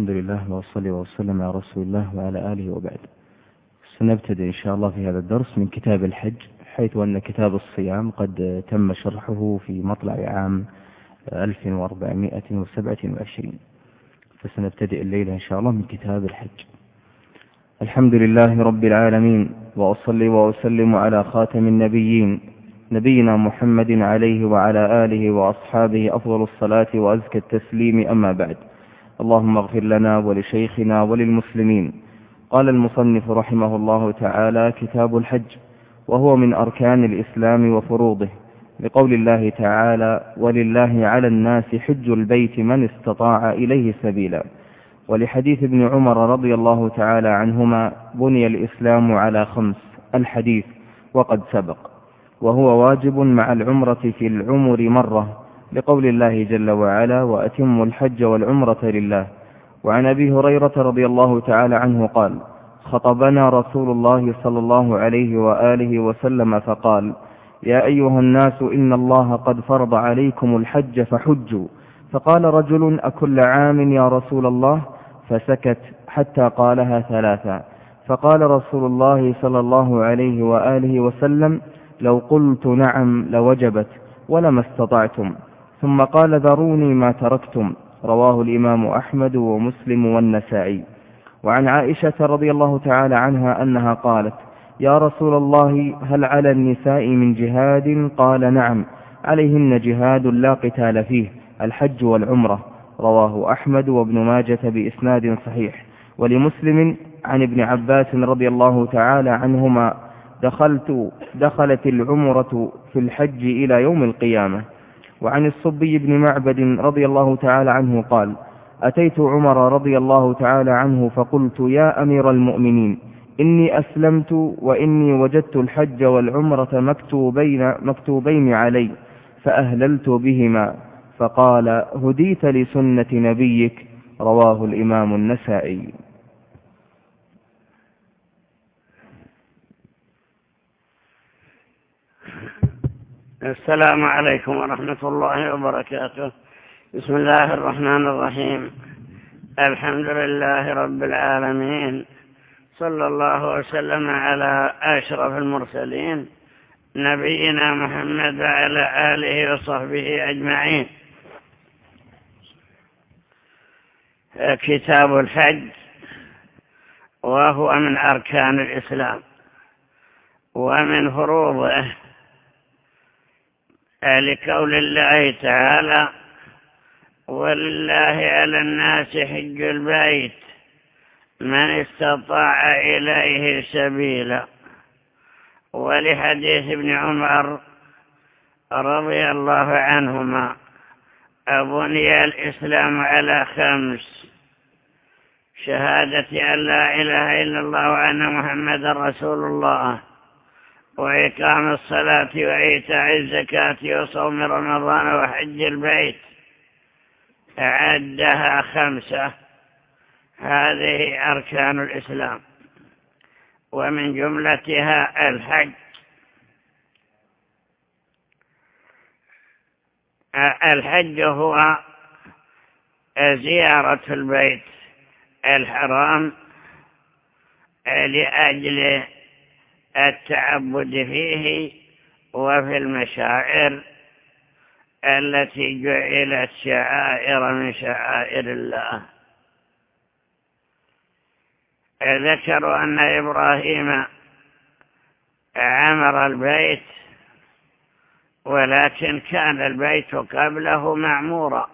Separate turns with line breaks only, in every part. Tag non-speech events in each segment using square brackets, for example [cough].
الحمد لله وصلي وسلم على رسول الله وعلى آله وبعد سنبتدئ إن شاء الله في هذا الدرس من كتاب الحج حيث أن كتاب الصيام قد تم شرحه في مطلع عام 1427 فسنبتدئ الليلة إن شاء الله من كتاب الحج. الحمد لله رب العالمين وأصلي وأسلم على خاتم النبيين نبينا محمد عليه وعلى آله وأصحابه أفضل الصلاة وأزكى التسليم أما بعد. اللهم اغفر لنا ولشيخنا وللمسلمين. قال المصنف رحمه الله تعالى كتاب الحج وهو من أركان الإسلام وفروضه لقول الله تعالى ولله على الناس حج البيت من استطاع إليه سبيلا. ولحديث ابن عمر رضي الله تعالى عنهما بني الإسلام على خمس الحديث وقد سبق. وهو واجب مع العمرة في العمر مرة لقول الله جل وعلا وأتموا الحج والعمرة لله. وعن أبي هريرة رضي الله تعالى عنه قال خطبنا رسول الله صلى الله عليه وآله وسلم فقال يا أيها الناس إن الله قد فرض عليكم الحج فحجوا. فقال رجل أكل عام يا رسول الله؟ فسكت حتى قالها ثلاثا فقال رسول الله صلى الله عليه وآله وسلم لو قلت نعم لوجبت ولما استطعتم. ثم قال ذروني ما تركتم رواه الإمام أحمد ومسلم والنسائي. وعن عائشة رضي الله تعالى عنها أنها قالت يا رسول الله هل على النساء من جهاد؟ قال نعم عليهن جهاد لا قتال فيه الحج والعمرة. رواه أحمد وابن ماجة بإسناد صحيح. ولمسلم عن ابن عباس رضي الله تعالى عنهما دخلت دخلت العمرة في الحج إلى يوم القيامة وعن الصبي بن معبد رضي الله تعالى عنه قال أتيت عمر رضي الله تعالى عنه فقلت يا أمير المؤمنين إني أسلمت وإني وجدت الحج والعمرة مكتوبين, مكتوبين علي فأهللت بهما فقال هديت لسنة نبيك رواه الإمام النسائي.
السلام عليكم ورحمة الله وبركاته. بسم الله الرحمن الرحيم. الحمد لله رب العالمين. صلى الله وسلم على أشرف المرسلين. نبينا محمد وعلى آله وصحبه أجمعين. كتاب الحج وهو من أركان الإسلام. ومن فروضه لقول الله تعالى ولله على الناس حج البيت من استطاع إليه سبيلا. ولحديث ابن عمر رضي الله عنهما أبني الإسلام على خمس شهادة أن لا إله إلا الله وأن محمد رسول الله. وإقام الصلاة وإيتاء الزكاة وصوم رمضان وحج البيت. أعدها خمسة. هذه أركان الإسلام. ومن جملتها الحج. الحج هو زيارة البيت الحرام لأجل التعبد فيه وفي المشاعر التي جعلت شعائر من شعائر الله. ذكروا أن إبراهيم عمر البيت ولكن كان البيت قبله معمورا.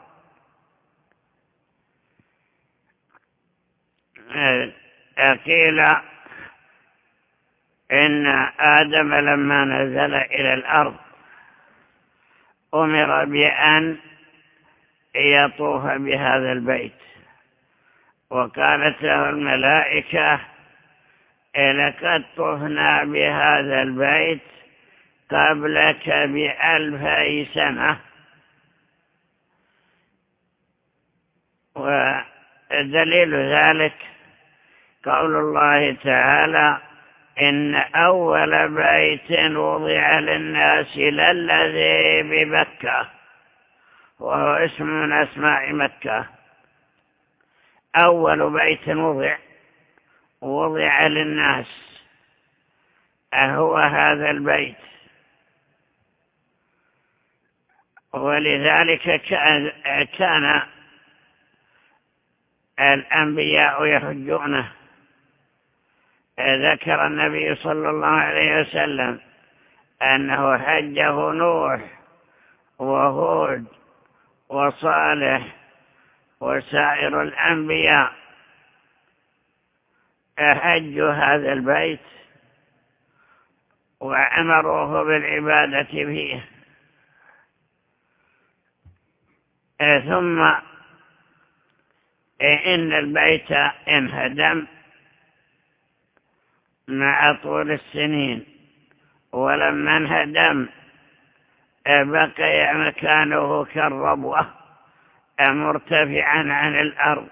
قيل إن آدم لما نزل إلى الأرض أمر بأن يطوف بهذا البيت. وقالت له الملائكة لقد طفنا بهذا البيت قبلك بألفي سنة. ودليل ذلك قول الله تعالى إن أول بيت وضع للناس للذي بمكة وهو اسم من أسماء مكة. أول بيت وضع وضع للناس هو هذا البيت. ولذلك كان الأنبياء يحجونه. ذكر النبي صلى الله عليه وسلم أنه حجه نوح وهود وصالح وسائر الأنبياء. حجوا هذا البيت وأمروه بالعبادة فيه. ثم إن البيت انهدم. مع طول السنين. ولما انهدم بقي مكانه كالربوة مرتفعا عن الأرض.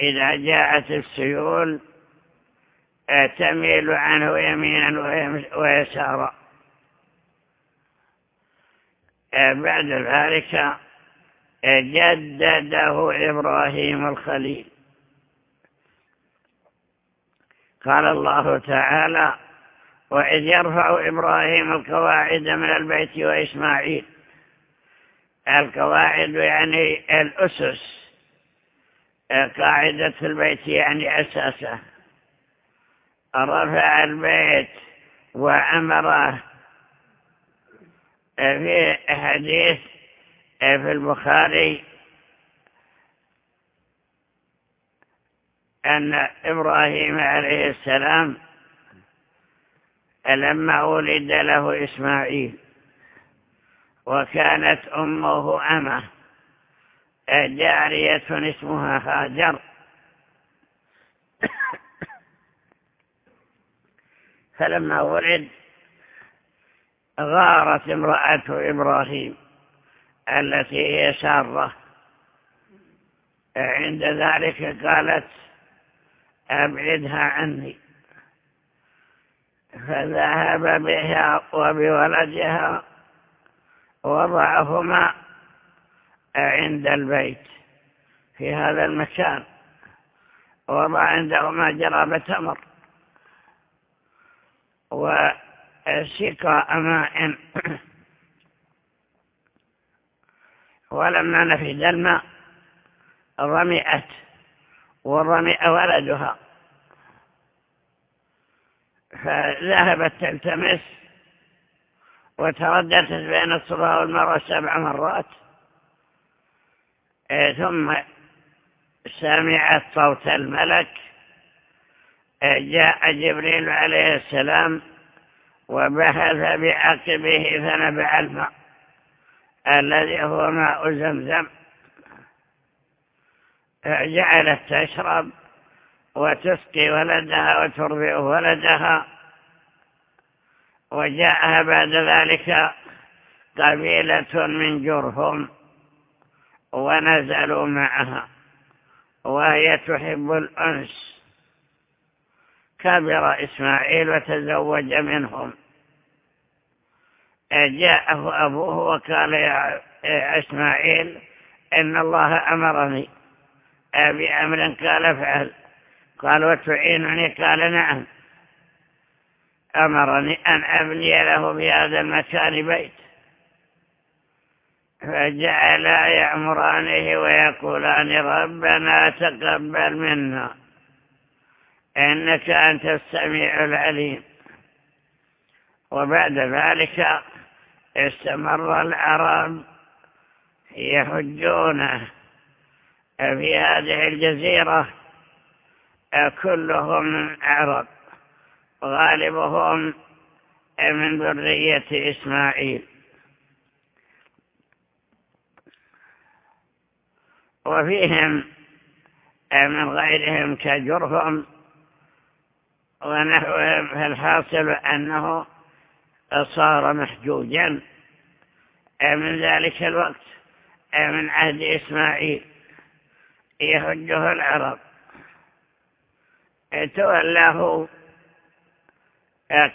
إذا جاءت السيول تميل عنه يمينا ويسارا. بعد ذلك جدده إبراهيم الخليل. قال الله تعالى وإذ يرفع إبراهيم القواعد من البيت وإسماعيل. القواعد يعني الأسس قاعدة البيت يعني أساسه. رفع البيت وأمره في حديث في البخاري أن إبراهيم عليه السلام لما ولد له إسماعيل وكانت أمه أمة جارية اسمها هاجر فلما ولد غارت امرأة إبراهيم التي هي سارة. عند ذلك قالت أبعدها عني. فذهب بها وبولدها وضعهما عند البيت في هذا المكان وضع عندهما جراب تمر وسقى ماء. ولما نفد الماء رمئت ورمئ ولدها فذهبت تلتمس وترددت بين الصبا والمروة سبع مرات. ثم سمعت صوت الملك. جاء جبريل عليه السلام وبحث بعقبه فنبع الماء الذي هو ماء زمزم. جعلت تشرب وتسقي ولدها وترضئ ولدها وجاءها بعد ذلك قبيلة من جرهم ونزلوا معها وهي تحب الأنس. كبر إسماعيل وتزوج منهم. جاءه أبوه وقال يا إسماعيل إن الله أمرني بأمر قال فعل. قال وتعينني؟ قال نعم. أمرني أن أبني له في هذا المكان بيت. فجعلا يأمرانه ويقولان ربنا تقبل منا. إنك أنت السميع العليم. وبعد ذلك استمر العرب يحجونه. في هذه الجزيرة كلهم عرب غالبهم من ذرية إسماعيل. وفيهم من غيرهم كجرهم ونحوهم فالحاصل أنه صار محجوجا من ذلك الوقت من عهد إسماعيل. يحجه العرب. تولاه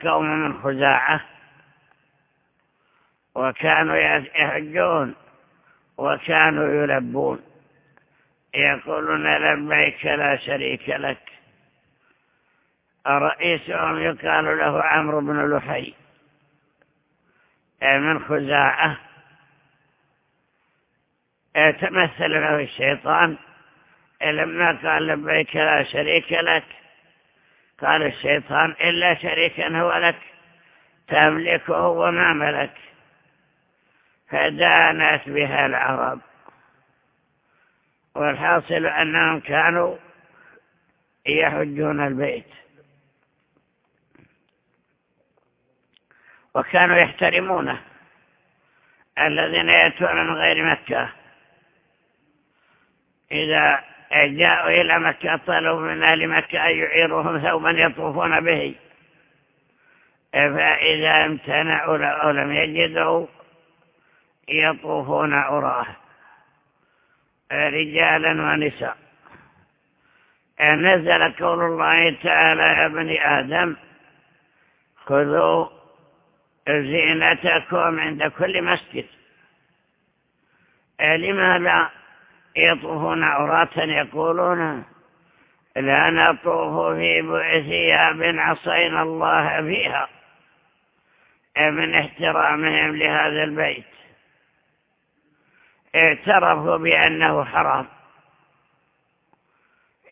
قوم من خزاعة وكانوا يحجون وكانوا يلبون. يقولون لبيك لا شريك لك. رئيسهم يقال له عمرو بن لحي. من خزاعة. تمثل له الشيطان؟ لما قال لبيك لا شريك لك. قال الشيطان إلا شريكا هو لك تملكه وما ملك. فدانت بها العرب. والحاصل أنهم كانوا يحجون البيت. وكانوا يحترمونه الذين يأتون من غير مكة. إذا جاءوا إلى مكة طلبوا من أهل مكة أن يعيروهم ثوبا يطوفون به. فإذا امتنعوا أو لم يجدوا يطوفون عراه رجالا ونساء. نزل قول الله تعالى يا بني آدم خذوا زينتكم عند كل مسجد. لماذا؟ يطوفون عراة يقولون لا نطوف في ثياب عصينا الله فيها. من احترامهم لهذا البيت. اعترفوا بأنه حرام.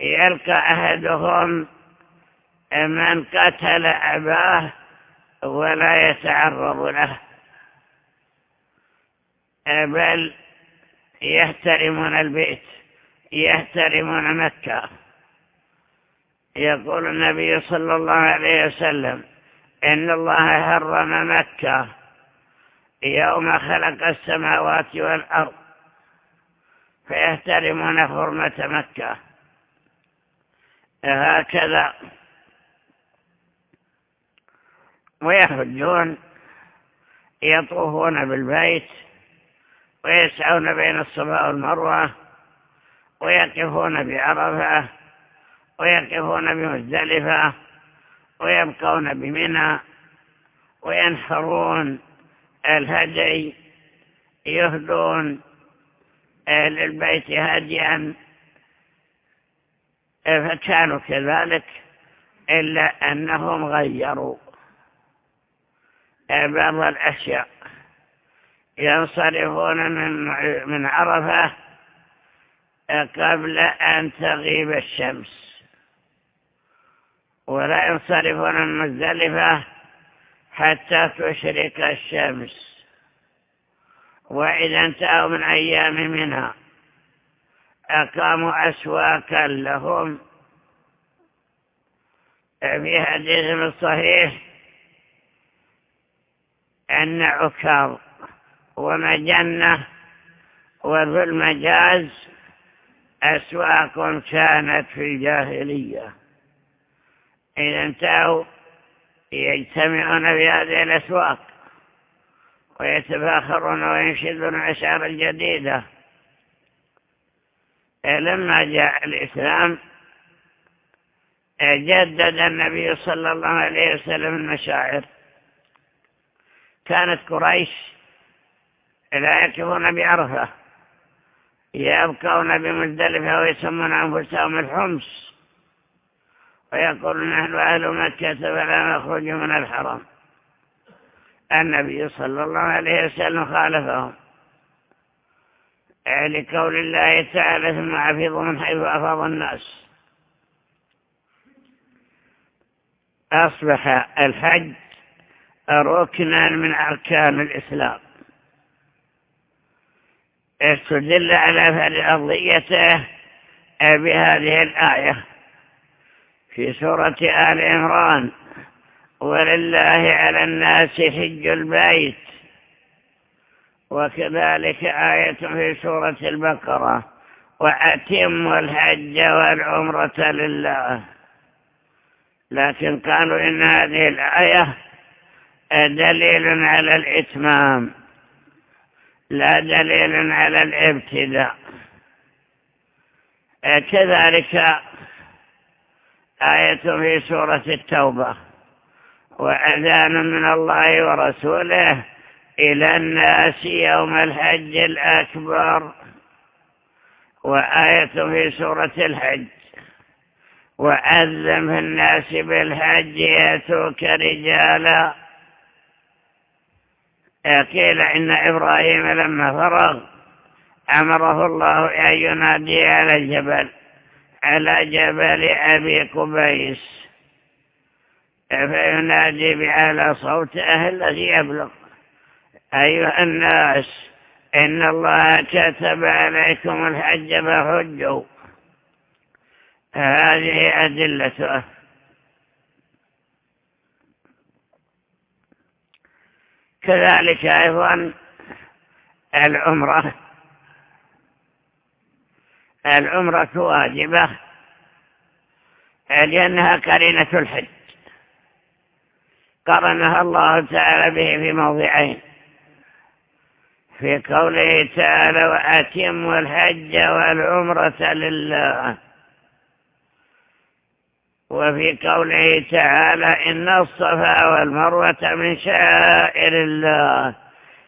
يلقى أحدهم من قتل أباه ولا يتعرض له. بل يحترمون البيت يحترمون مكة. يقول النبي صلى الله عليه وسلم إن الله حرم مكة يوم خلق السماوات والأرض فيحترمون حرمة مكة. هكذا ويحجون يطوفون بالبيت. ويسعون بين الصفا والمروة ويقفون بعرفة ويقفون بمزدلفة ويبقون بمنى وينحرون الهدي يهدون أهل البيت هديا فكانوا كذلك إلا أنهم غيروا بعض الأشياء. ينصرفون من من عرفة قبل أن تغيب الشمس. ولا ينصرفون من مزدلفة حتى تشرق الشمس. وإذا انتهوا من أيام منها أقاموا أسواقا لهم. في حديث الصحيح أن عكاظ ومجنة وذو المجاز أسواق كانت في الجاهلية. إذا انتهوا يجتمعون في هذه الأسواق ويتفاخرون وينشدون الأشعار الجديدة. لما جاء الإسلام جدد النبي صلى الله عليه وسلم المشاعر. كانت قريش لا يكفون بعرفة يبقون بمزدلفة ويسمون أنفسهم الحمص. ويقولون نحن أهل مكة فلا نخرج من الحرم. النبي صلى الله عليه وسلم خالفهم. لقول الله تعالى ثم عفظوا من حيث أفاض الناس. أصبح الحج ركنا من أركان الإسلام. استدل على فرضيته بهذه الآية. في سورة آل عمران ولله على الناس حج البيت وكذلك آية في سورة البقرة وأتم الحج والعمرة لله لكن قالوا إن هذه الآية دليل على الإتمام. لا دليل على الابتداء. كذلك آية في سورة التوبة. وأذان من الله ورسوله إلى الناس يوم الحج الأكبر. وآية في سورة الحج. وأذن في الناس بالحج يأتوك رجالا. قيل إن إبراهيم لما فرغ أمره الله أن ينادي على الجبل على جبل أبي قبيس. فينادي بأعلى صوته الذي يبلغ. أيها الناس إن الله كتب عليكم الحج فحجوا. هذه أدلته كذلك أيضا العمرة. العمرة واجبة. لأنها قرينة الحج. قرنها الله تعالى به في موضعين. في قوله تعالى وأتموا الحج والعمرة لله وفي قوله تعالى إن الصفا والمروة من شائر الله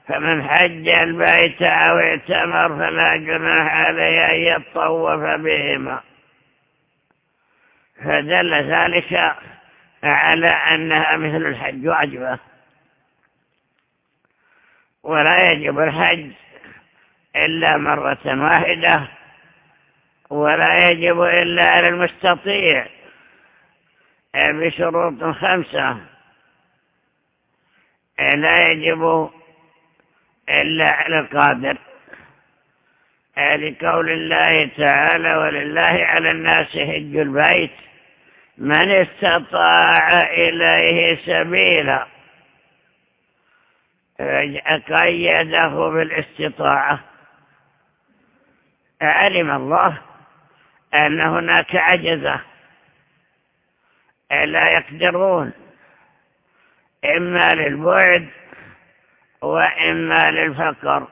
فمن حج البيت أو اعتمر فلا جناح عليه أن يطوف بهما. فدل ذلك على أنها مثل الحج واجبة. ولا يجب الحج إلا مرة واحدة ولا يجب إلا على المستطيع بشروط خمسة. لا يجب إلا على القادر. لقول الله تعالى ولله على الناس حج البيت. من استطاع إليه سبيلا قيده بالاستطاعة. علم الله أن هناك عجزة. لا يقدرون إما للبعد وإما للفقر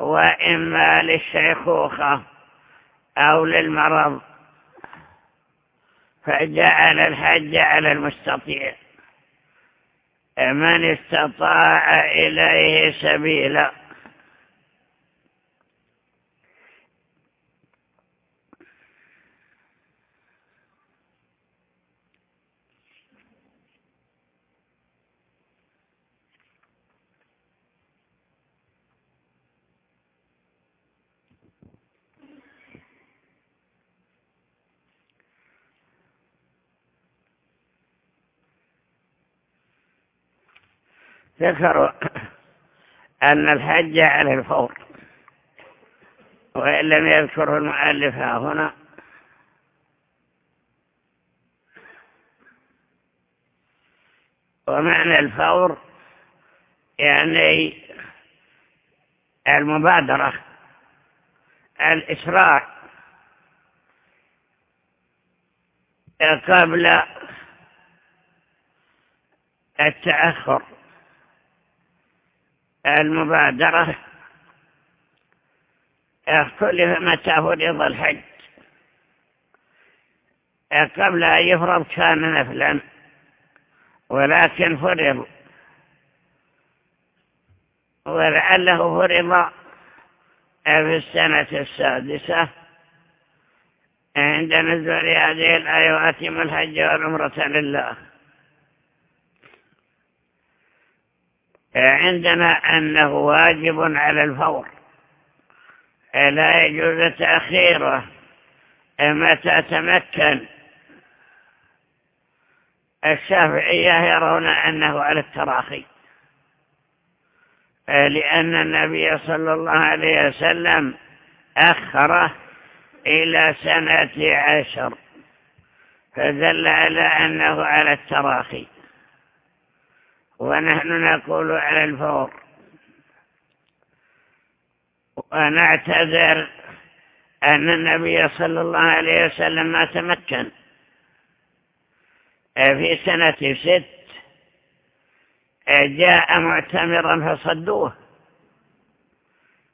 وإما للشيخوخة أو للمرض. فجعل الحج على المستطيع. من استطاع إليه سبيلا. ذكروا [coughs] أن الحج على الفور وإن لم يذكره المؤلف هنا. ومعنى الفور يعني المبادرة الإسراع قبل التأخر. المبادرة اختلف متى فرض الحج. قبل أن يفرض كان نفلا ولكن فرض. ولعله فرض في السنة السادسة عند نزول هذه الآيات من الحج والعمرة لله. عندنا أنه واجب على الفور. لا يجوز تأخيره متى تمكن الشافعية يرون أنه على التراخي. لأن النبي صلى الله عليه وسلم أخره إلى سنة عشر. فدل على أنه على التراخي. ونحن نقول على الفور. ونعتذر أن النبي صلى الله عليه وسلم ما تمكن. في سنة ست جاء معتمرا فصدوه.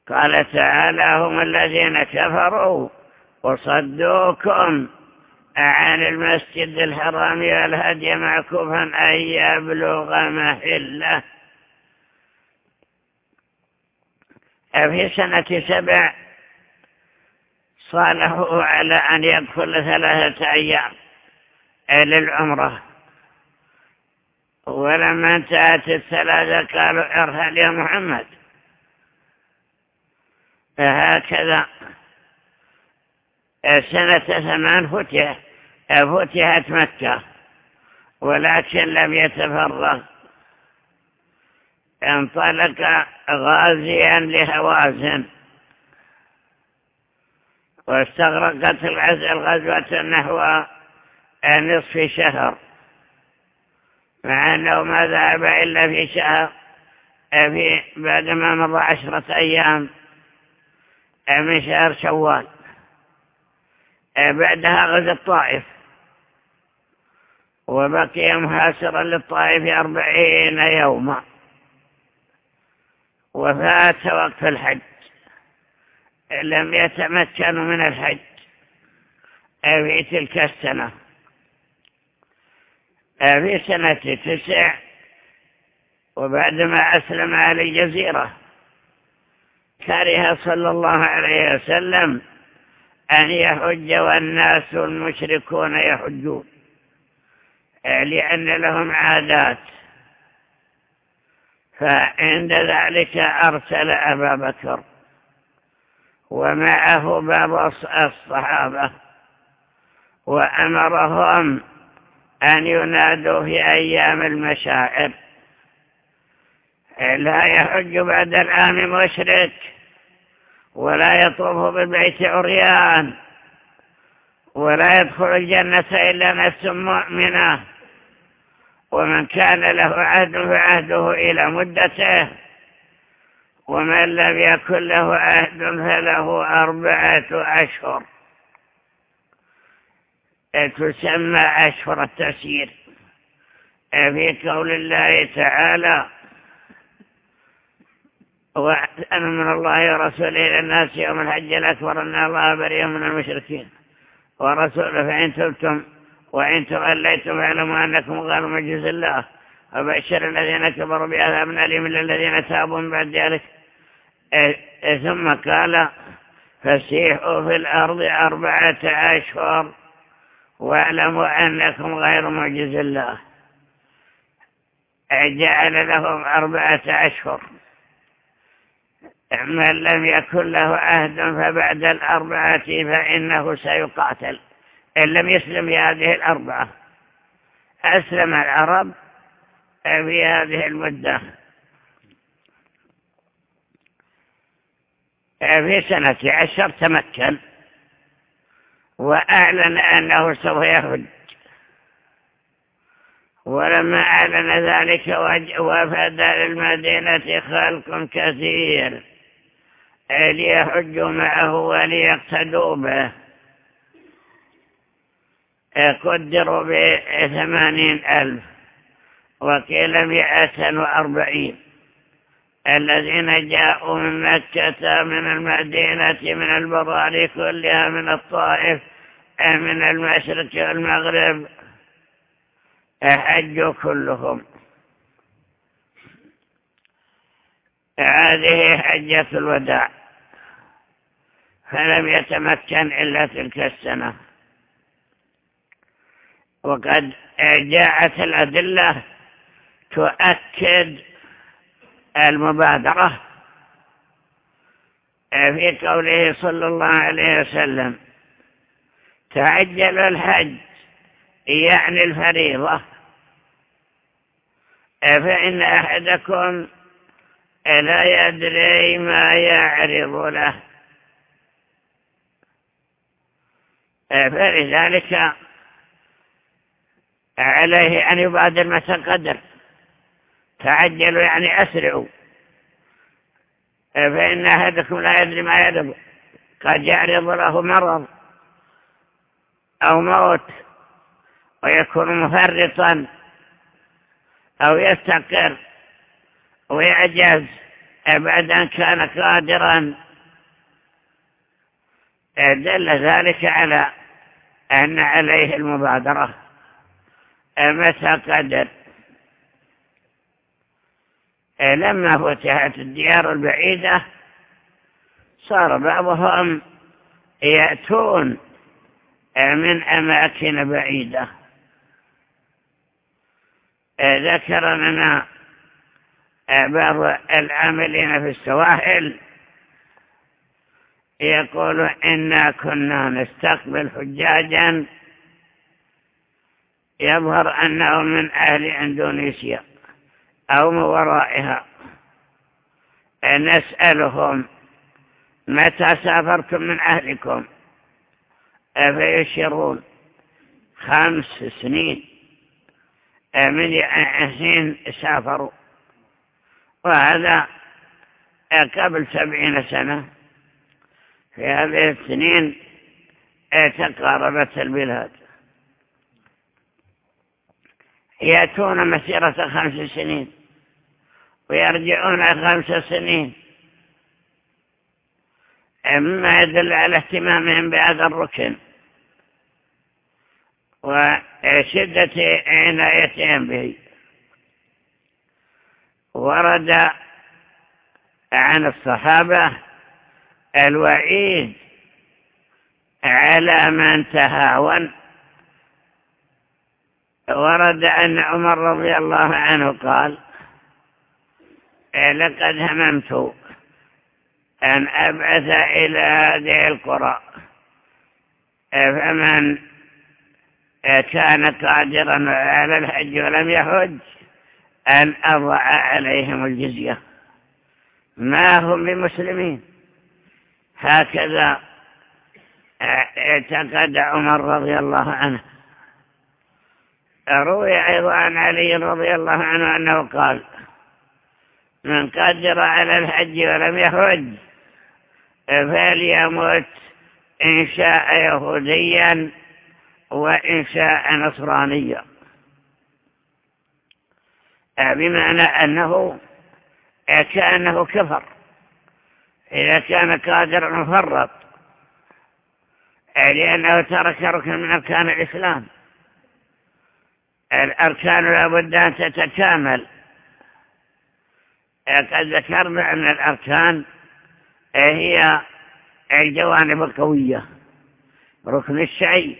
قال تعالى هم الذين كفروا وصدوكم عن المسجد الحرام والهدي معكوفا أن يبلغ محله. في سنة سبع صالحوا على أن يدخل ثلاثة أيام للعمرة. ولما انتهت الثلاثة قالوا ارهل يا محمد. هكذا سنة ثمان فتح فتحت مكة ولكن لم يتفرغ. انطلق غازيا لهوازن. واستغرقت الغزوة نحو نصف شهر. مع أنه ما ذهب إلا في شهر في بعد ما مضى عشرة أيام من شهر شوال. بعدها غزا الطائف. وبقي محاصرا للطائف أربعين يوما. وفات وقت الحج. لم يتمكنوا من الحج. في تلك السنة. في سنة تسع. وبعدما أسلم على الجزيرة كره صلى الله عليه وسلم أن يحج والناس المشركون يحجون. لأن لهم عادات. فعند ذلك أرسل أبا بكر. ومعه بعض الصحابة. وأمرهم أن ينادوا في أيام المشاعر. لا يحج بعد العام مشرك. ولا يطوف بالبيت عريان ولا يدخل الجنة إلا نفس مؤمنة. ومن كان له عهد فعهده إلى مدته. ومن لم يكن له عهد فله أربعة أشهر. تسمى أشهر التسيير في قول الله تعالى وأنا من الله ورسوله إلى الناس يوم الحج الأكبر أن الله بريء من المشركين. ورسوله فإن تبتم وإن توليتم فاعلموا أنكم غير مجلس الله. وبشر الذين كبروا بعذاب أليم للذين تابوا من بعد ذلك. ثم قال فسيحوا في الأرض أربعة أشهر واعلموا أنكم غير معجز الله. جعل لهم أربعة أشهر. من لم يكن له عهد فبعد الأربعة فإنه سيقاتل. إن لم يسلم في هذه الأربعة. أسلم العرب في هذه المدة. في سنة عشر تمكن. وأعلن أنه سوف يخرج ولما أعلن ذلك وفد للمدينة خلق كثير. ليحجوا معه وليقتدوا به؟ قدروا بثمانين ألف وقيل مئة وأربعين. الذين جاءوا من مكة من المدينة من البضار كلها من الطائف من المشرق والمغرب. حجوا كلهم. هذه حجة الوداع. فلم يتمكن إلا تلك السنة. وقد جاءت الأدلة تؤكد المبادرة في قوله صلى الله عليه وسلم تعجل الحج يعني الفريضة. فإن أحدكم لا يدري ما يعرض له. فلذلك عليه أن يبادر متى قدر. تعجلوا يعني أسرعوا. فإن أحدكم لا يدري ما يعرض قد يعرض له مرض أو موت ويكون مفرطا أو يستقر ويعجز. بعد أن كان قادرا. دل ذلك على أن عليه المبادرة. متى قدر لما فتحت الديار البعيدة صار بعضهم يأتون من أماكن بعيدة. ذكر لنا بعض العاملين في السواحل يقول إنا كنا نستقبل حجاجا يظهر أنه من أهل إندونيسيا أو من ورائها. نسألهم متى سافرتم من أهلكم؟ فيشيرون خمس سنين. من حين سافروا. وهذا قبل سبعين سنة. في هذه السنين تقاربت البلاد. يأتون مسيرة خمس سنين ويرجعون خمس سنين. مما يدل على اهتمامهم بهذا الركن وشدة عنايتهم به. ورد عن الصحابة الوعيد على من تهاون. ورد أن عمر رضي الله عنه قال لقد هممت أن أبعث إلى هذه القرى فمن كان قادرا على الحج ولم يحج أن أضع عليهم الجزية. ما هم بمسلمين؟ هكذا اعتقد عمر رضي الله عنه. روي أيضا عن علي رضي الله عنه أنه قال من قدر على الحج ولم يحج فليمت إن شاء يهوديا وإن شاء نصرانيا. بمعنى أنه كأنه كفر. إذا كان قادرا مفرط لأنه ترك ركن من أركان الإسلام. الأركان لابد أن تتكامل. قد ذكرنا أن الأركان هي الجوانب القوية. ركن الشيء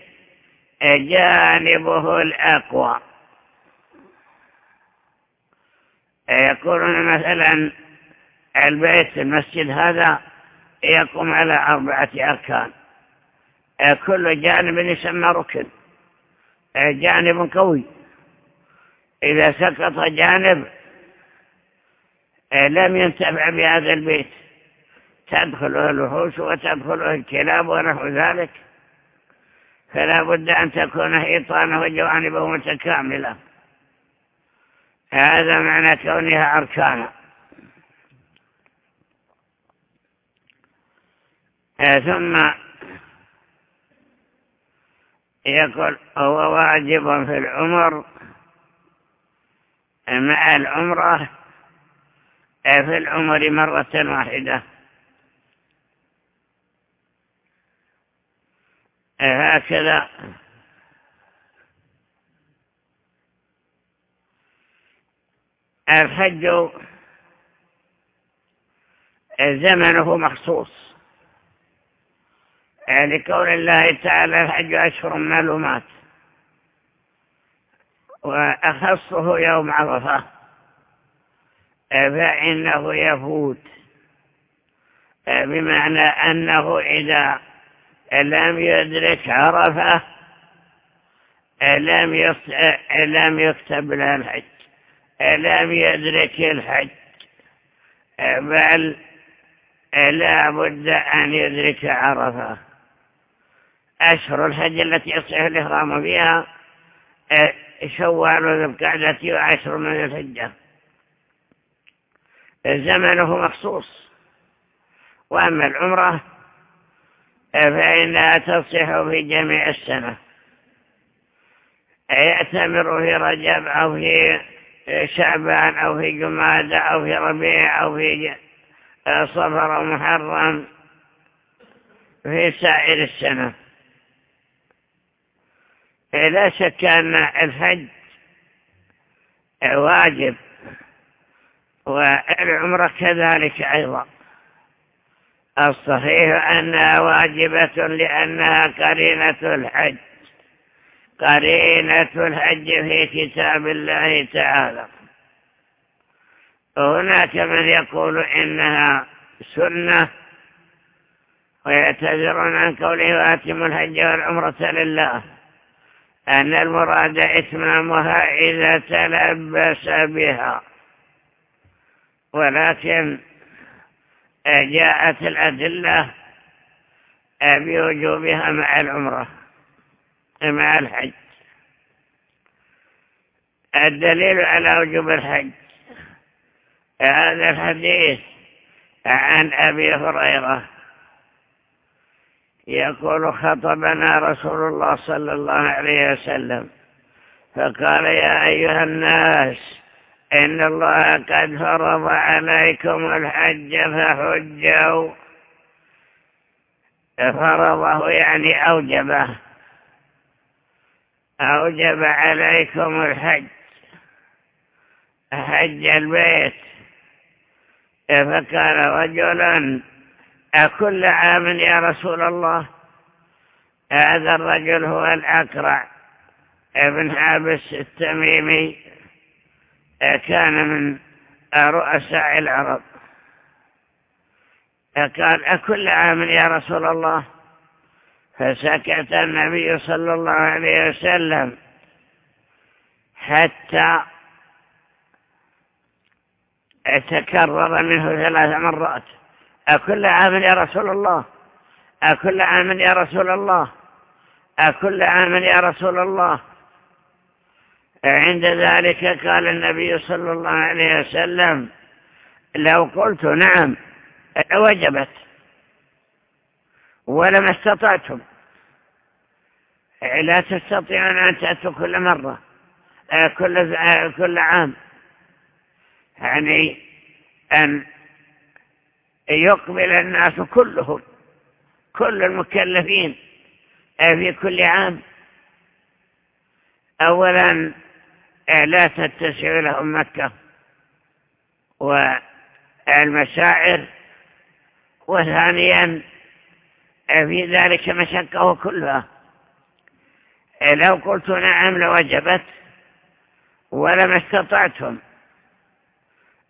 جانبه الأقوى. يقولون مثلا البيت المسجد هذا يقوم على أربعة أركان. كل جانب يسمى ركن. جانب قوي. إذا سقط جانب لم ينتفع بهذا البيت. تدخله الوحوش وتدخله الكلاب ونحو ذلك. فلا بد أن تكون حيطانة وجوانبه متكاملة. هذا معنى كونها أركانا. ثم يقول هو واجب في العمر مع العمرة في العمر مرة واحدة. هكذا. الحج زمنه مخصوص. لقول الله تعالى الحج أشهر معلومات وأخصه يوم عرفة. فإنه يفوت. بمعنى أنه إذا لم يدرك عرفة لم لم يكتب له الحج. لم يدرك الحج. بل لا بد أن يدرك عرفة. أشهر الحج التي يصح الإحرام فيها شوال وذو القعدة وعشر من الحجة. زمنه مخصوص. وأما العمرة فإنها تصح في جميع السنة. يأتمر في رجب أو في شعبان أو في جمادة أو في ربيع أو في صفر أو محرم في سائر السنة. لا شك أن الحج واجب والعمرة كذلك أيضا. الصحيح أنها واجبة لأنها قرينة الحج قرينة الحج في كتاب الله تعالى. هناك من يقول إنها سنة ويعتذرون عن قوله واتم الحج والعمرة لله. أن المراد إتمامها إذا تلبس بها. ولكن جاءت الأدلة بوجوبها مع العمرة مع الحج. الدليل على وجوب الحج هذا الحديث عن أبي هريرة. يقول خطبنا رسول الله صلى الله عليه وسلم. فقال يا أيها الناس إن الله قد فرض عليكم الحج فحجوا. فرضه يعني أوجبه. أوجب عليكم الحج. حج البيت. فقال رجلا أكل عام يا رسول الله؟ هذا الرجل هو الأكرع ابن حابس التميمي كان من رؤساء العرب. قال أكل عام يا رسول الله؟ فسكت النبي صلى الله عليه وسلم حتى تكرر منه ثلاث مرات. أكل عام يا رسول الله. أكل عام يا رسول الله. أكل عام يا رسول الله. عند ذلك قال النبي صلى الله عليه وسلم لو قلت نعم وجبت. ولما استطعتم. لا تستطيعون أن تأتوا كل مرة كل, كل عام. يعني أن يقبل الناس كلهم كل المكلفين في كل عام. أولا لا تتسع لهم مكة والمشاعر وثانيا في ذلك مشقة كلها. لو قلت نعم لوجبت ولما استطعتم.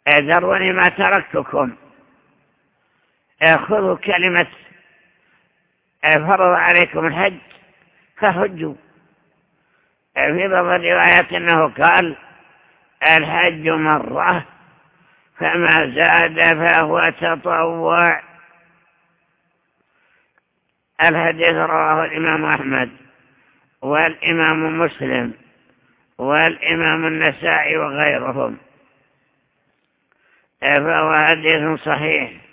ذروني ما تركتكم. خذوا كلمة فرض عليكم الحج فحجوا. في بعض الروايات أنه قال الحج مرة فما زاد فهو تطوع. الحديث رواه الإمام أحمد والإمام مسلم والإمام النسائي وغيرهم. فهو حديث صحيح.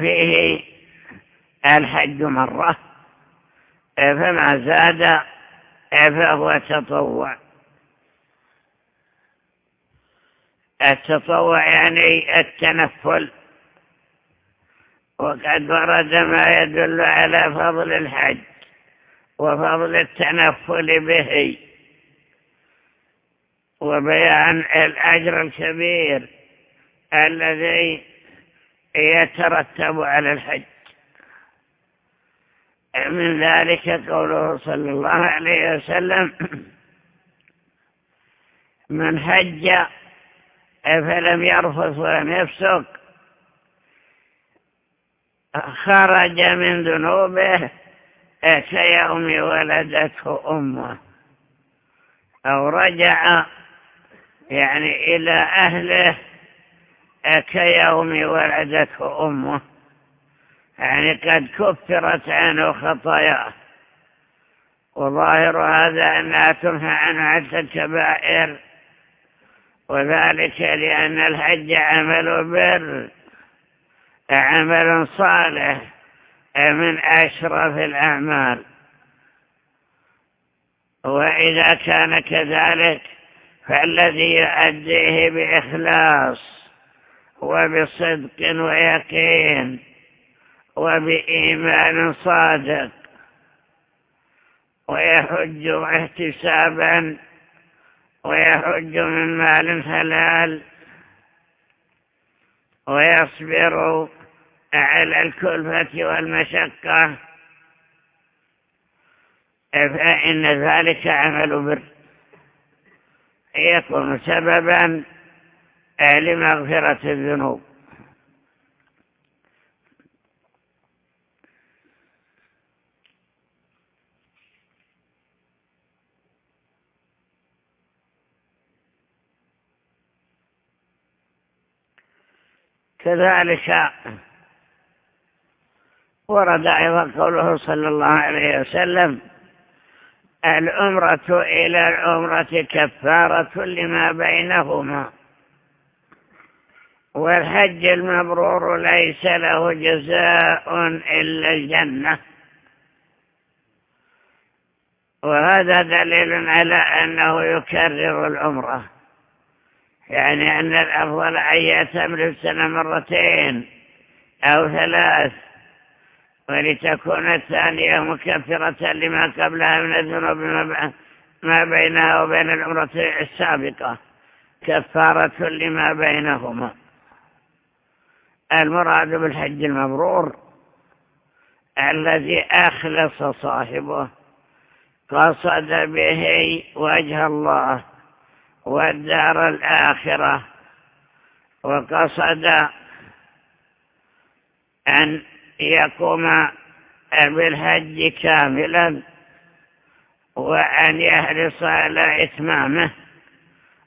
فيه الحج مرة. فما زاد فهو تطوع. التطوع يعني التنفل. وقد ورد ما يدل على فضل الحج وفضل التنفل به. وبيان الأجر الكبير الذي يترتب على الحج. من ذلك قوله صلى الله عليه وسلم من حج فلم يرفث ولم يفسق خرج من ذنوبه كيوم ولدته أمه أو رجع يعني إلى أهله كيوم ولدته أمه. يعني قد كفرت عنه خطاياه. وظاهر هذا أنها تنهى عنه حتى الكبائر وذلك لأن الحج عمل بر عمل صالح من أشرف الأعمال. وإذا كان كذلك فالذي يؤديه بإخلاص وبصدق ويقين وبإيمان صادق ويحج احتسابا ويحج من مال حلال ويصبر على الكلفة والمشقة. فإن ذلك عمل بر. يكون سببا لمغفرة الذنوب. كذلك ورد أيضا قوله صلى الله عليه وسلم الأمرة إلى الأمرة كفارة لما بينهما. والحج المبرور ليس له جزاء إلا الجنة. وهذا دليل على أنه يكرر العمرة. يعني أن الأفضل أن يأتمر السنة مرتين أو ثلاث ولتكون الثانية مكفرة لما قبلها من الذنوب ما بينها وبين العمرة السابقة كفارة لما بينهما. المراد بالحج المبرور الذي أخلص صاحبه قصد به وجه الله والدار الآخرة وقصد أن يقوم بالحج كاملا وأن يحرص على إتمامه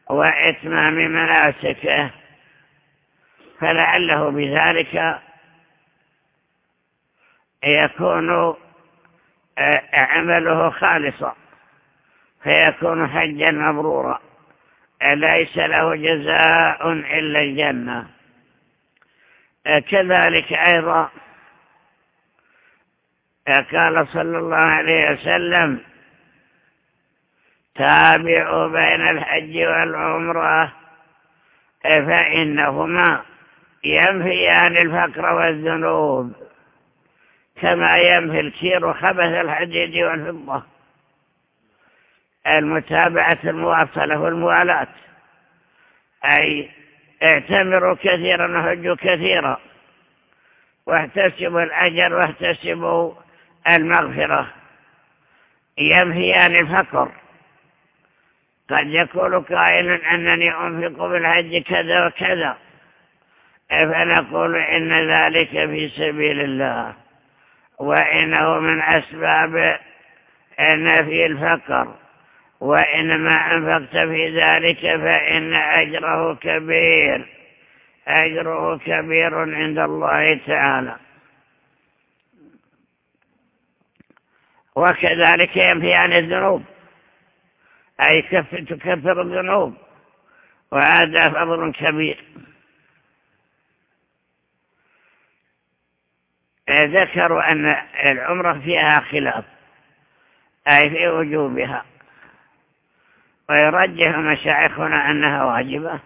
وإتمام مناسكه. فلعله بذلك يكون عمله خالصا فيكون حجا مبرورا. ليس له جزاء إلا الجنة؟ كذلك أيضا قال صلى الله عليه وسلم تابعوا بين الحج والعمرة فإنهما ينفيان الفقر والذنوب كما ينفي الكير خبث الحديد والفضة. المتابعة المواصلة والموالاة. أي اعتمروا كثيرا وهجوا كثيرا. واحتسبوا الأجر واحتسبوا المغفرة. ينفيان الفقر. قد يقول قائل أنني أنفق بالحج كذا وكذا. فنقول إن ذلك في سبيل الله؟ وإنه من أسباب نفي الفقر. وإنما أنفقت في ذلك فإن أجره كبير. أجره كبير عند الله تعالى. وكذلك ينفي عن الذنوب. أي تكفر الذنوب. وهذا فضل كبير. ذكروا أن العمرة فيها خلاف أي في وجوبها. ويرجح مشايخنا أنها واجبة.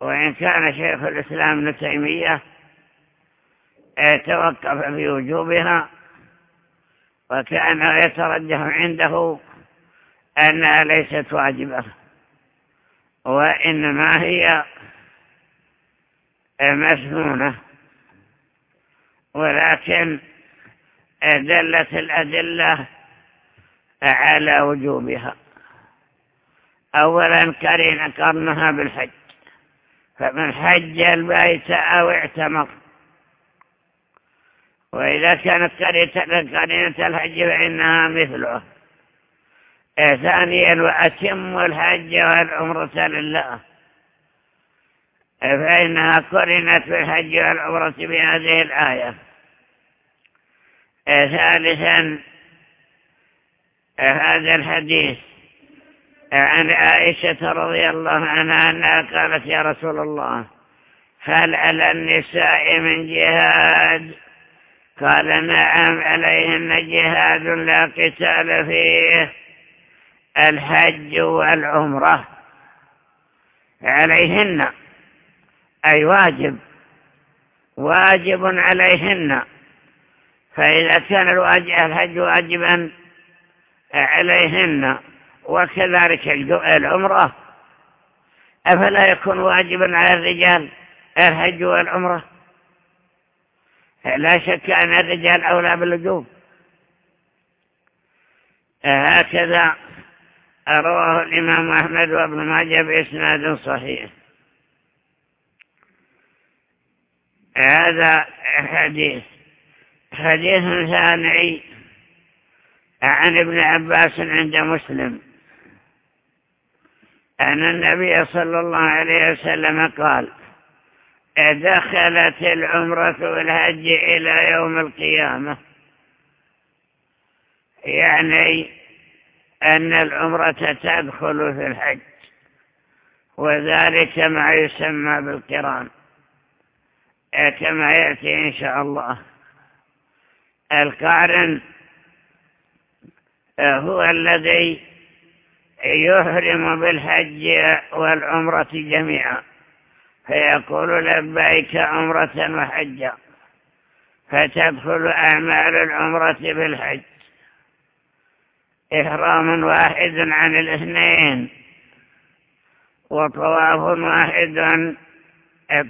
وإن كان شيخ الإسلام ابن تيمية توقف في وجوبها وكأنه يترجح عنده أنها ليست واجبة. وإنما هي مسنونة. ولكن دلت الأدلة على وجوبها. أولا كرين قرنها بالحج. فمن حج البيت أو اعتمر. وإذا كانت قرينة الحج فإنها مثله. ثانيا وأتم الحج والعمرة لله. فإنها قرنت في الحج والعمرة بهذه الآية. ثالثا هذا الحديث عن عائشة رضي الله عنها أنها قالت يا رسول الله هل على النساء من جهاد؟ قال نعم عليهن جهاد لا قتال فيه الحج والعمرة. عليهن أي واجب واجب عليهن. فإذا كان الحج واجبا عليهن وكذلك العمرة. أفلا يكون واجبا على الرجال الحج والعمرة؟ لا شك أن الرجال أولى بالوجوب. هكذا رواه الإمام أحمد وابن ماجه بإسناد صحيح. هذا حديث. حديث ثاني عن ابن عباس عند مسلم. أن النبي صلى الله عليه وسلم قال دخلت العمرة والهج إلى يوم القيامة. يعني أن العمرة تدخل في الحج وذلك ما يسمى بالقران. كما يأتي إن شاء الله. القارن هو الذي يحرم بالحج والعمرة جميعا. فيقول لبيك عمرة وحجا فتدخل أعمال العمرة بالحج. إحرام واحد عن الاثنين وطواف واحد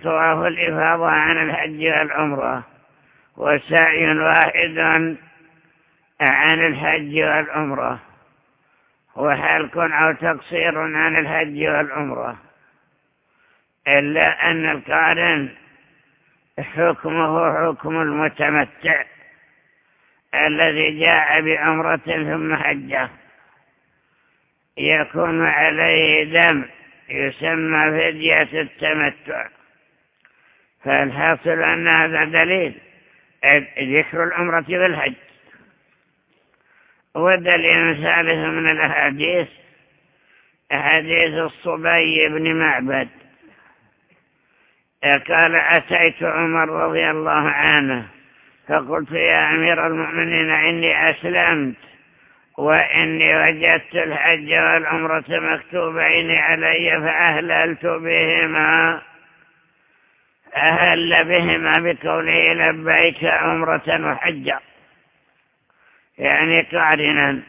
طواف الإفاضة عن الحج والعمرة. وسعي واحد عن الحج والعمرة. وحلق أو تقصير عن الحج والعمرة. إلا أن القارن حكمه حكم المتمتع الذي جاء بعمرة ثم حجه يكون عليه دم يسمى فدية التمتع. فالحاصل أن هذا دليل. ذكر العمرة بالحج. والدليل ثالث من الأحاديث حديث الصبي بن معبد. قال أتيت عمر رضي الله عنه فقلت يا أمير المؤمنين إني أسلمت وإني وجدت الحج والعمرة مكتوبين علي فأهللت بهما. أهل بهما بقوله لبيك عمرة وحجا يعني قارنا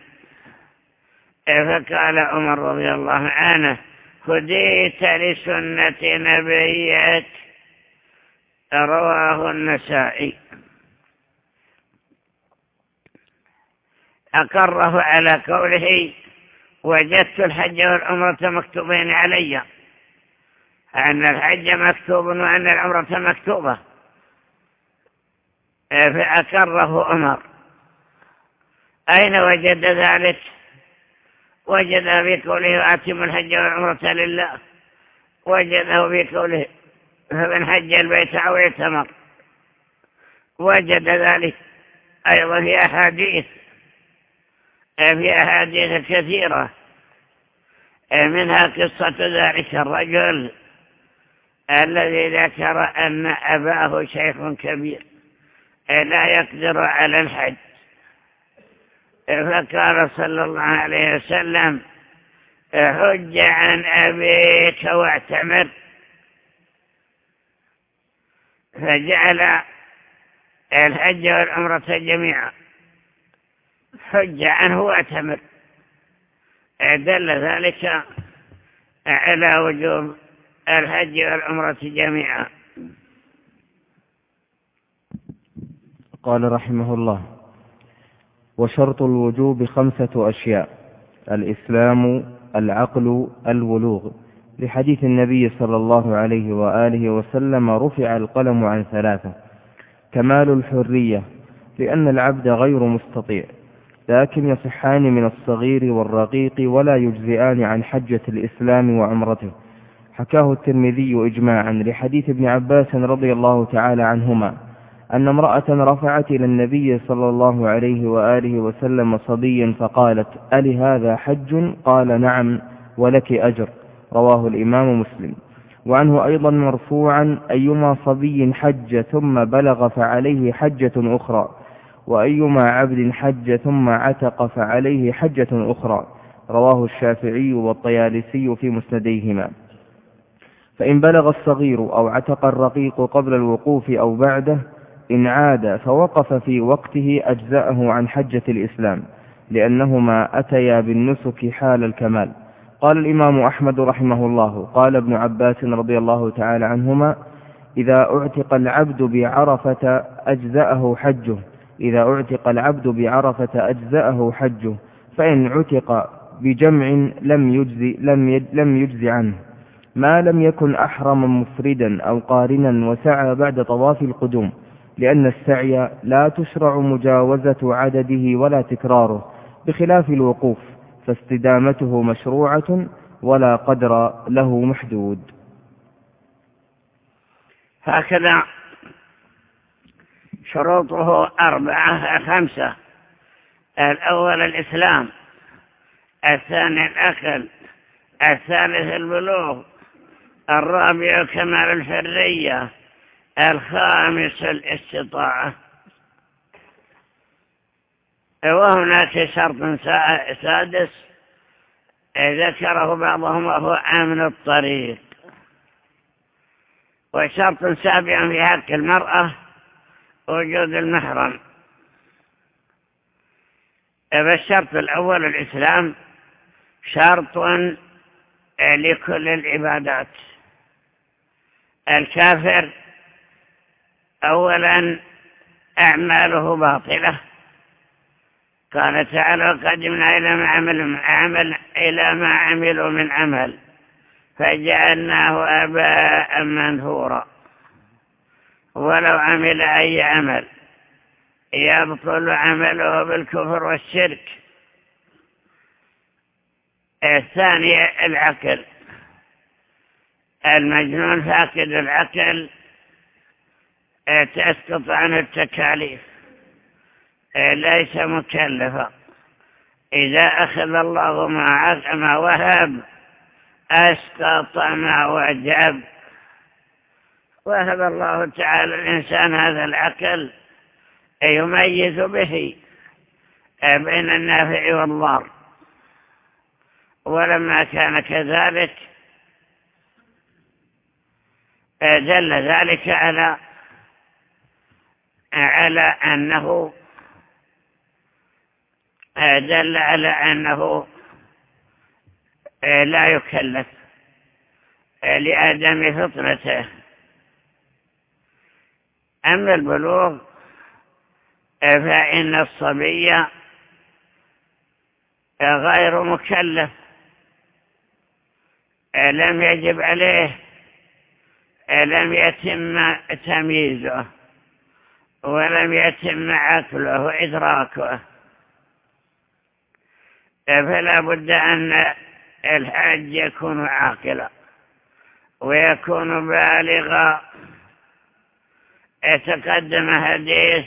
فقال عمر رضي الله عنه هديت لسنة نبيك. رواه النسائي. أقره على قوله وجدت الحج والعمرة مكتوبين علي. أن الحج مكتوب وأن العمرة مكتوبة. فأقره عمر. أين وجد ذلك؟ وجده في قوله أتم الحج والعمرة لله. وجده في قوله فمن حج البيت أو اعتمر وجد ذلك أيضا في أحاديث. في أحاديث كثيرة. منها قصة ذلك الرجل الذي ذكر أن أباه شيخ كبير لا يقدر على الحج. فقال صلى الله عليه وسلم حج عن أبيك واعتمر. فجعل الحج والعمرة جميعا. حج عنه واعتمر. دل ذلك على وجوب الحج والعمرة جميعا.
قال رحمه الله وشرط الوجوب خمسة أشياء الإسلام العقل الولوغ لحديث النبي صلى الله عليه وآله وسلم رفع القلم عن ثلاثة كمال الحرية لأن العبد غير مستطيع لكن يصحان من الصغير والرقيق ولا يجزئان عن حجة الإسلام وعمرته. حكاه الترمذي إجماعا لحديث ابن عباس رضي الله تعالى عنهما أن امرأة رفعت إلى النبي صلى الله عليه وآله وسلم صبيا فقالت ألي هذا حج؟ قال نعم ولك أجر. رواه الإمام مسلم. وعنه أيضا مرفوعا أيما صبي حج ثم بلغ فعليه حجة أخرى وأيما عبد حج ثم عتق فعليه حجة أخرى. رواه الشافعي والطيالسي في مسنديهما. فإن بلغ الصغير أو عتق الرقيق قبل الوقوف أو بعده إن عاد فوقف في وقته أجزأه عن حجة الإسلام لأنهما أتيا بالنسك حال الكمال. قال الإمام أحمد رحمه الله قال ابن عباس رضي الله تعالى عنهما إذا أعتق العبد بعرفة أجزأه حجه إذا أعتق العبد بعرفة أجزأه حجه فإن عتق بجمع لم يجزي, لم يجزي عنه. ما لم يكن أحرما مفردا أو قارنا وسعى بعد طواف القدوم لأن السعي لا تشرع مجاوزة عدده ولا تكراره بخلاف الوقوف فاستدامته مشروعة ولا قدر له محدود.
هكذا شروطه أربعة خمسة. الأول الإسلام الثاني الأكل الثالث البلوغ. الرابع كمال الحرية الخامس الاستطاعة. وهناك شرط سادس ذكره بعضهم وهو أمن الطريق. وشرط سابع في حق المرأة وجود المحرم. فالشرط الأول الإسلام شرط لكل العبادات. الكافر أولا أعماله باطلة. قال تعالى قدمنا إلى ما عمل من عمل إلى ما عملوا من عمل فجعلناه أباء منثورا. ولو عمل أي عمل يبطل عمله بالكفر والشرك. الثاني العقل. المجنون فاقد العقل تسقط عنه التكاليف ليس مكلفا. إذا أخذ الله ما وهب أسقط ما وجب. وهب الله تعالى الإنسان هذا العقل يميز به بين النافع والضار. ولما كان كذلك دل ذلك على على أنه دل على أنه لا يكلف لآدم فطرته. أما البلوغ فإن الصبي غير مكلف لم يجب عليه لم يتم تمييزه ولم يتم عقله وإدراكه فلا بد أن الحاج يكون عاقلا ويكون بالغا يتقدم حديث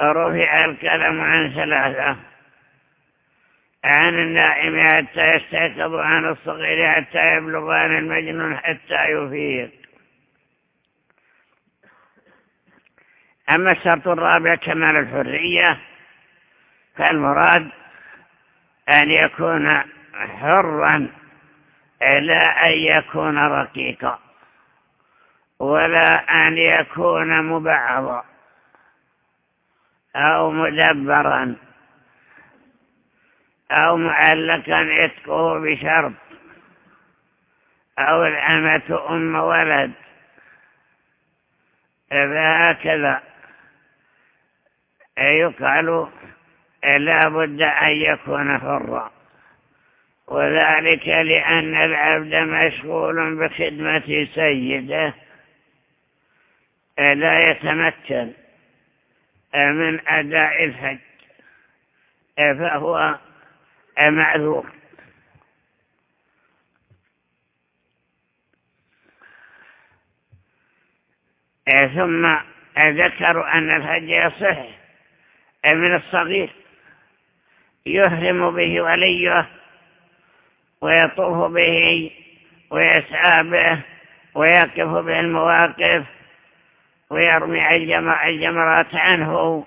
رفع الكلام عن ثلاثة. عن النائم حتى يستيقظ عن الصغير حتى يبلغ عن المجنون حتى يفيق. أما الشرط الرابع كمال الحرية فالمراد أن يكون حرا لا أن يكون رقيقا ولا أن يكون مبعضا أو مدبرا أو معلقا عتقه بشرط أو الأمة أم ولد. فهكذا. يقال لا بد أن يكون حرا. وذلك لأن العبد مشغول بخدمة سيده لا يتمكن من أداء الحج فهو معذور. ثم ذكروا أن الحج يصح. من الصغير يهرم به وليه ويطوف به ويسعى به ويقف به المواقف ويرمي الجمرات عنه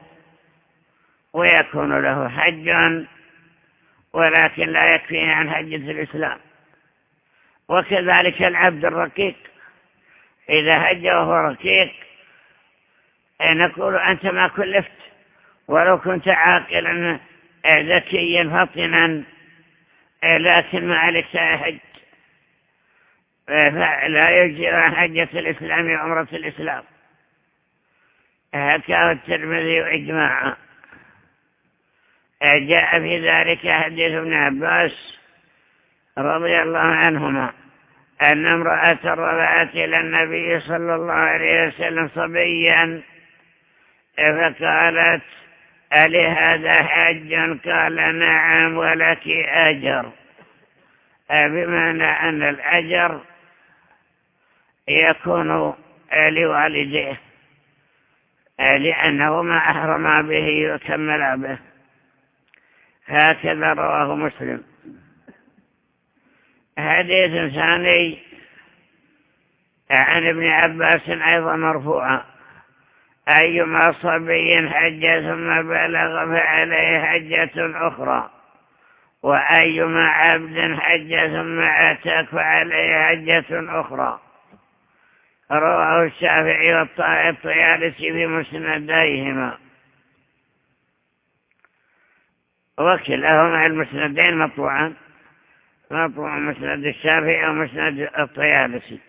ويكون له حج ولكن لا يكفيه عن حجة الإسلام. وكذلك العبد الرقيق إذا هج وهو رقيق نقول أنت ما كلفت. ولو كنت عاقلا ذكيا فطنا لكن ما عليك حج فلا يجزئ حجة الإسلام وعمرة الإسلام. هكذا الترمذي إجماعا جاء في ذلك حديث ابن عباس رضي الله عنهما أن امرأة رضعت إلى النبي صلى الله عليه وسلم صبيا فقالت ألي هذا حج قال نعم ولك أجر. بمعنى أن الأجر يكون لوالديه لأنه ما أحرم به وكمل به. هكذا رواه مسلم. حديث ثاني عن ابن عباس أيضا مرفوعا. أيما صبي حج ثم بلغ فعليه حجة أخرى. وأيما عبد حج ثم عتق فعليه حجة أخرى. رواه الشافعي والطيالسي في مسنديهما. وكلاهما المسندين مطبوعان. مطبوع مسند الشافعي ومسند الطيالسي.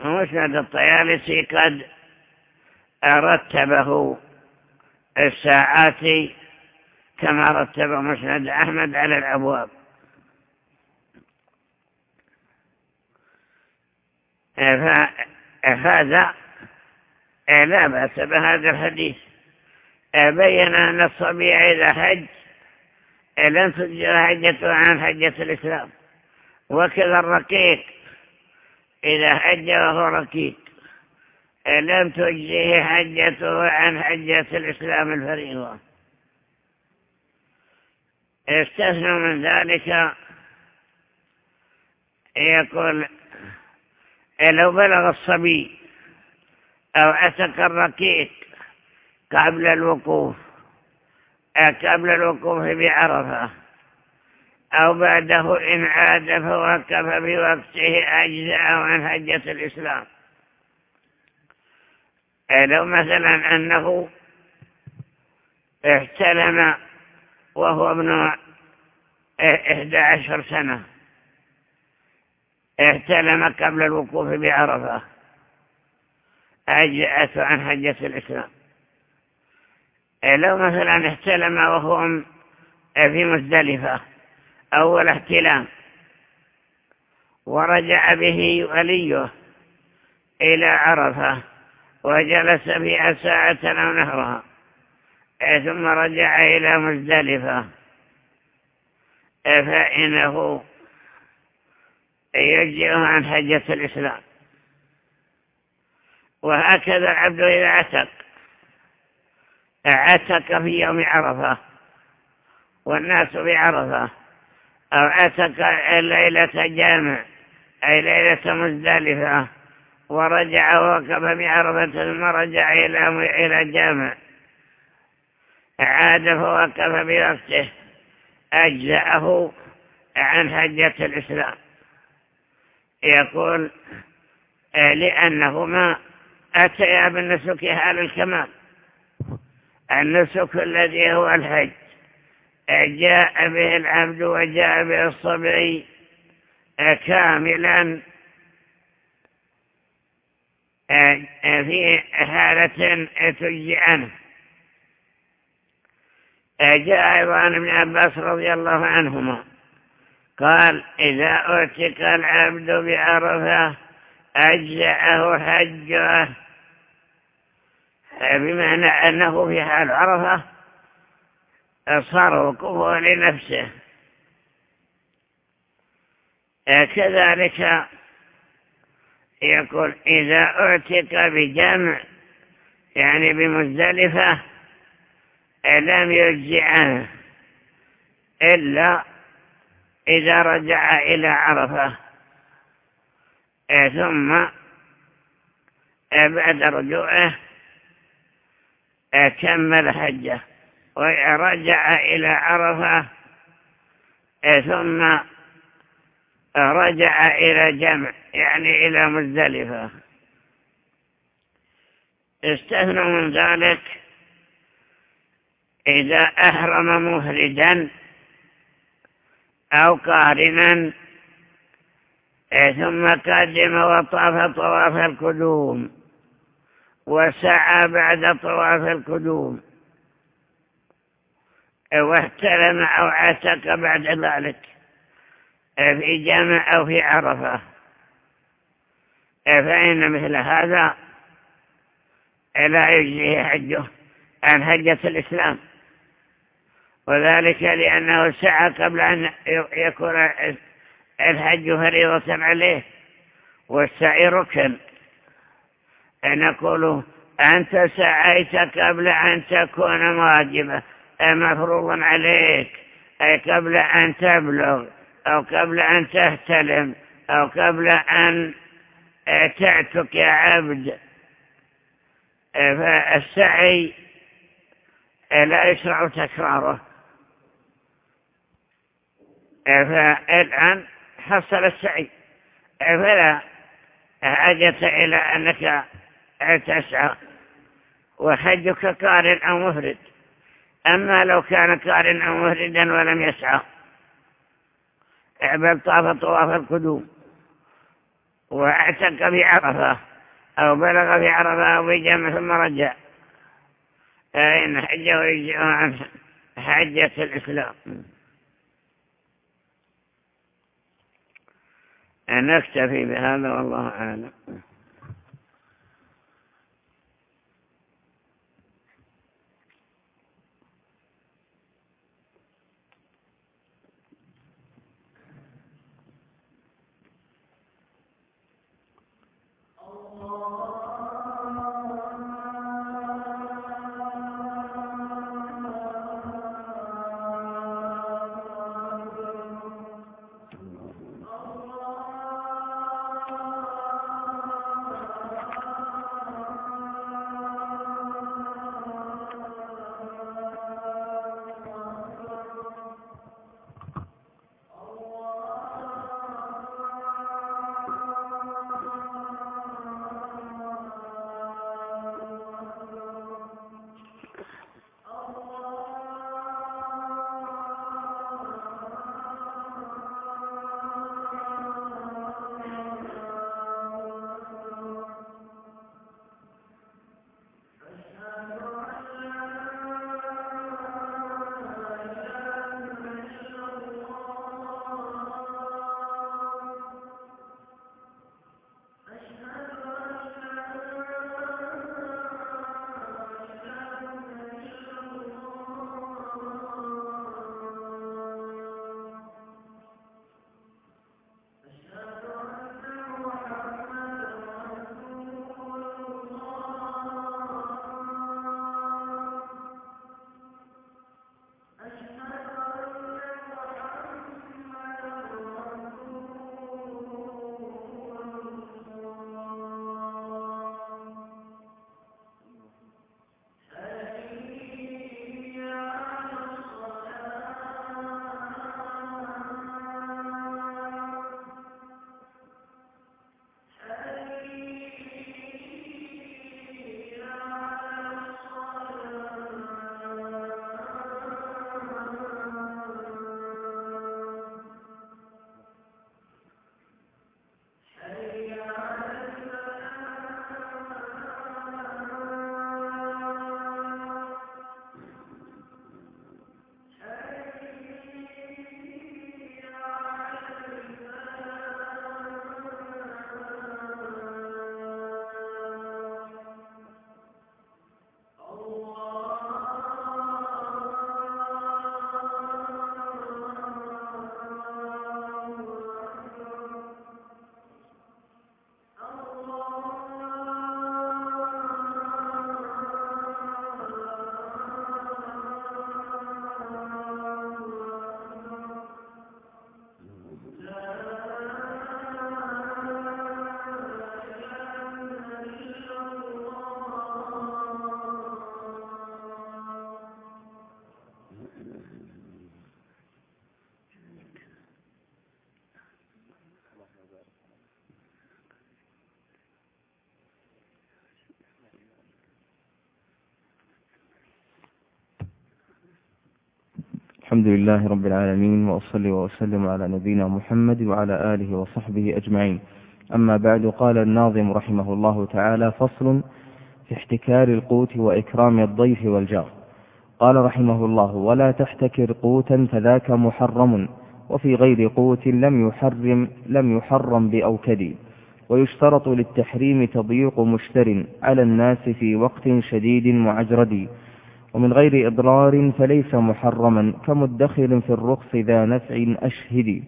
ومسند الطيالسي قد رتبه الساعات كما رتب مسند أحمد على الأبواب. فهذا لا بأس بهذا الحديث. بين أن الصبي إذا حج لن تجر حجته عن حجة الإسلام. وكذا الرقيق إذا حج وهو رقيق لم تجزيه حجته عن حجة الإسلام الفريضة. استثنوا من ذلك يقول لو بلغ الصبي أو أتك الركيك قبل الوقوف قبل الوقوف بعرفة أو بعده إن عاد فوقف بوقته أجزاء عن حجة الإسلام. لو مثلا أنه احتلم وهو ابن إحدى عشر سنة احتلم قبل الوقوف بعرفة أجأت عن حجة الإسلام. لو مثلا احتلم وهو في مزدلفة أول احتلام. ورجع به وليه إلى عرفة وجلس فيها ساعة أو نحوها ثم رجع إلى مزدلفة. فإنه يجزئه عن حجة الإسلام. وهكذا العبد إذا عتق. عتق في يوم عرفة والناس بعرفة. أو عتق ليلة جامع أي ليلة مزدلفة ورجع ووقف بعرفة ثم رجع إلى جامع عاد فوقف بوقته أجزأه عن حجة الإسلام. يقول لأنهما أتيا بالنسك حال الكمال. النسك الذي هو الحج. جاء به العبد وجاء به الصبي كاملا في حالة تجزي عنه. جاء أيضا عن ابن عباس رضي الله عنهما قال إذا أعتق العبد بعرفة أجزأه حجه. بمعنى أنه في حال عرفة وقوفه لنفسه. كذلك يقول إذا أعتق بجمع يعني بمزدلفة لم عنه إلا إذا رجع إلى عرفة. ثم بعد رجوعه كمل حجه ورجع إلى عرفة ثم رجع إلى جمع يعني إلى مزدلفة. استثنوا من ذلك إذا أهرم مهردا أو قارنا ثم قدم وطاف طواف القدوم وسعى بعد طواف القدوم. واحترم أو عتق بعد ذلك في جمع أو في عرفة. فإن مثل هذا لا يجزيه حجه عن حجة الإسلام. وذلك لأنه سعى قبل أن يكون الحج فريضة عليه. والسعي ركن نقول أنت سعيت قبل أن تكون واجبة مفروضا عليك أي قبل أن تبلغ أو قبل أن تهتلم أو قبل أن تعتك يا عبد. فالسعي لا يشرع تكراره. فالآن حصل السعي. فلا حاجة إلى أنك تسعى وحجك قارن أو مفرد. أما لو كان قارن أو مفردا ولم يسعى. بل طاف طواف القدوم. وأعتق بعرفة. أو بلغ بعرفة أو بجمع ثم رجع. فإن حجه يجزئ عن حجة الإسلام. نكتفي بهذا والله أعلم.
الحمد لله رب العالمين وأصلي وأسلم على نبينا محمد وعلى آله وصحبه أجمعين. أما بعد قال الناظم رحمه الله تعالى فصل في احتكار القوت وإكرام الضيف والجار. قال رحمه الله ولا تحتكر قوتا فذاك محرم وفي غير قوت لم يحرم لم يحرم بأوكد. ويشترط للتحريم تضييق مشتر على الناس في وقت شديد معجرد. ومن غير إضرار فليس محرما كمدخر في الرخص ذا نفع أشهد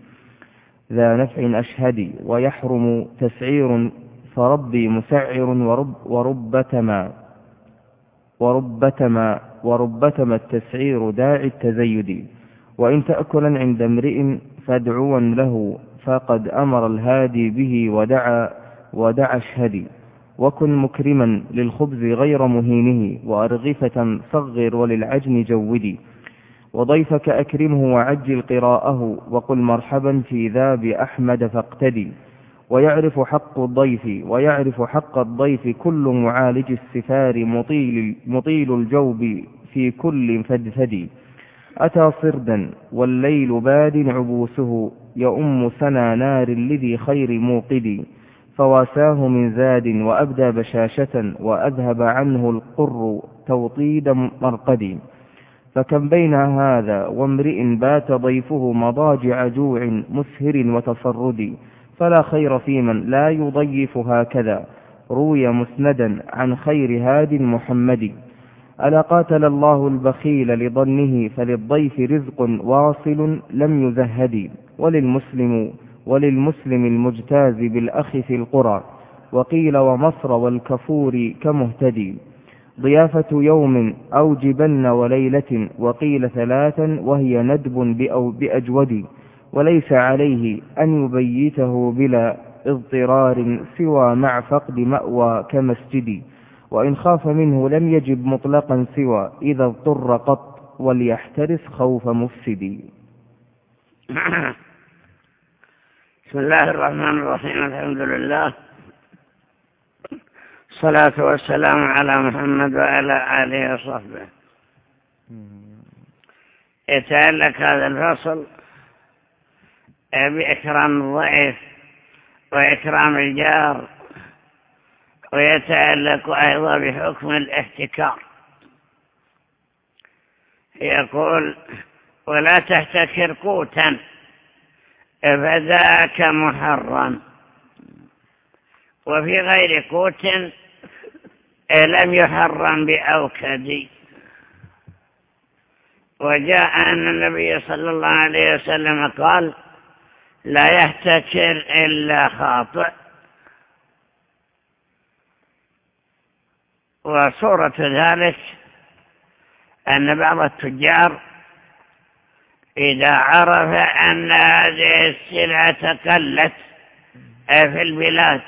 ذا نفع أشهد ويحرم تسعير فربي مسعر ورب وربتما وربتما وربتما التسعير داعي التزيد وإن تأكلا عند امرئ فادعوا له فقد أمر الهادي به ودعا ودعا اشهدي وكن مكرما للخبز غير مهينه وأرغفة صغر وللعجن جودي وضيفك أكرمه وعجل قراه وقل مرحبا في ذا بأحمد فاقتدي. ويعرف حق الضيف ويعرف حق الضيف كل معالج السفار مطيل, مطيل الجوب في كل فدفدي. أتى صردا والليل باد عبوسه يؤم سنا نار لذي خير موقد فواساه من زاد وأبدى بشاشة وأذهب عنه القر توطيد مرقد. فكم بين هذا وامرئ بات ضيفه مضاجع جوع مسهر وتصرد فلا خير في من لا يضيف هكذا. روي مسندا عن خير هاد محمد. ألا قاتل الله البخيل لظنه فللضيف رزق واصل لم يزهد. وللمسلم وللمسلم المجتاز بالأخ في القرى وقيل ومصر والكفور كمهتدي. ضيافة يوم أو جبن وليلة وقيل ثلاثا وهي ندب بأو بأجود. وليس عليه أن يبيته بلا اضطرار سوى مع فقد مأوى كمسجد. وإن خاف منه لم يجب مطلقا سوى إذا اضطر قط وليحترس خوف مفسد. [coughs]
بسم الله الرحمن الرحيم الحمد لله. الصلاة والسلام على محمد وعلى آله وصحبه. يتعلق هذا الفصل بإكرام الضعيف وإكرام الجار ويتعلق أيضا بحكم الاحتكار. يقول ولا تحتكر قوتا. فذاك محرم. وفي غير قوت لم يحرم بأوكد. وجاء أن النبي صلى الله عليه وسلم قال لا يحتكر إلا خاطئ. وصورة ذلك أن بعض التجار إذا عرف أن هذه السلعة قلت في البلاد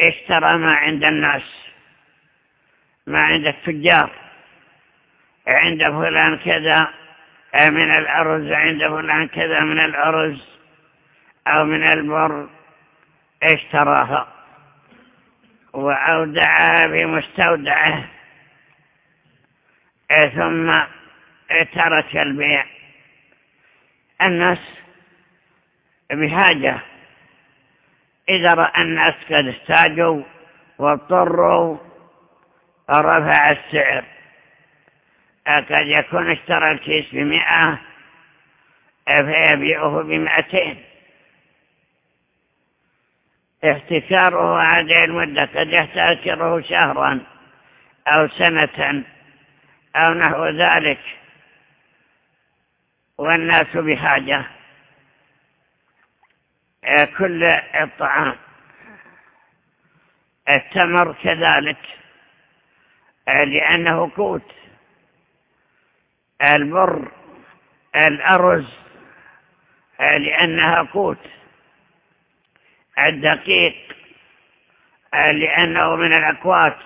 اشترى ما عند الناس. ما عند التجار. عند فلان كذا من الأرز عند فلان كذا من الأرز أو من البر اشتراها. وأودعها بمستودعه. ثم ترك البيع. الناس بحاجة إذا رأى الناس قد احتاجوا واضطروا رفع السعر. قد يكون اشترى الكيس بمئة فيبيعه بمئتين. احتكاره هذه المدة قد يحتكره شهرا أو سنة أو نحو ذلك. والناس بحاجة كل الطعام. التمر كذلك لأنه قوت. البر الأرز لأنها قوت. الدقيق لأنه من الأكوات.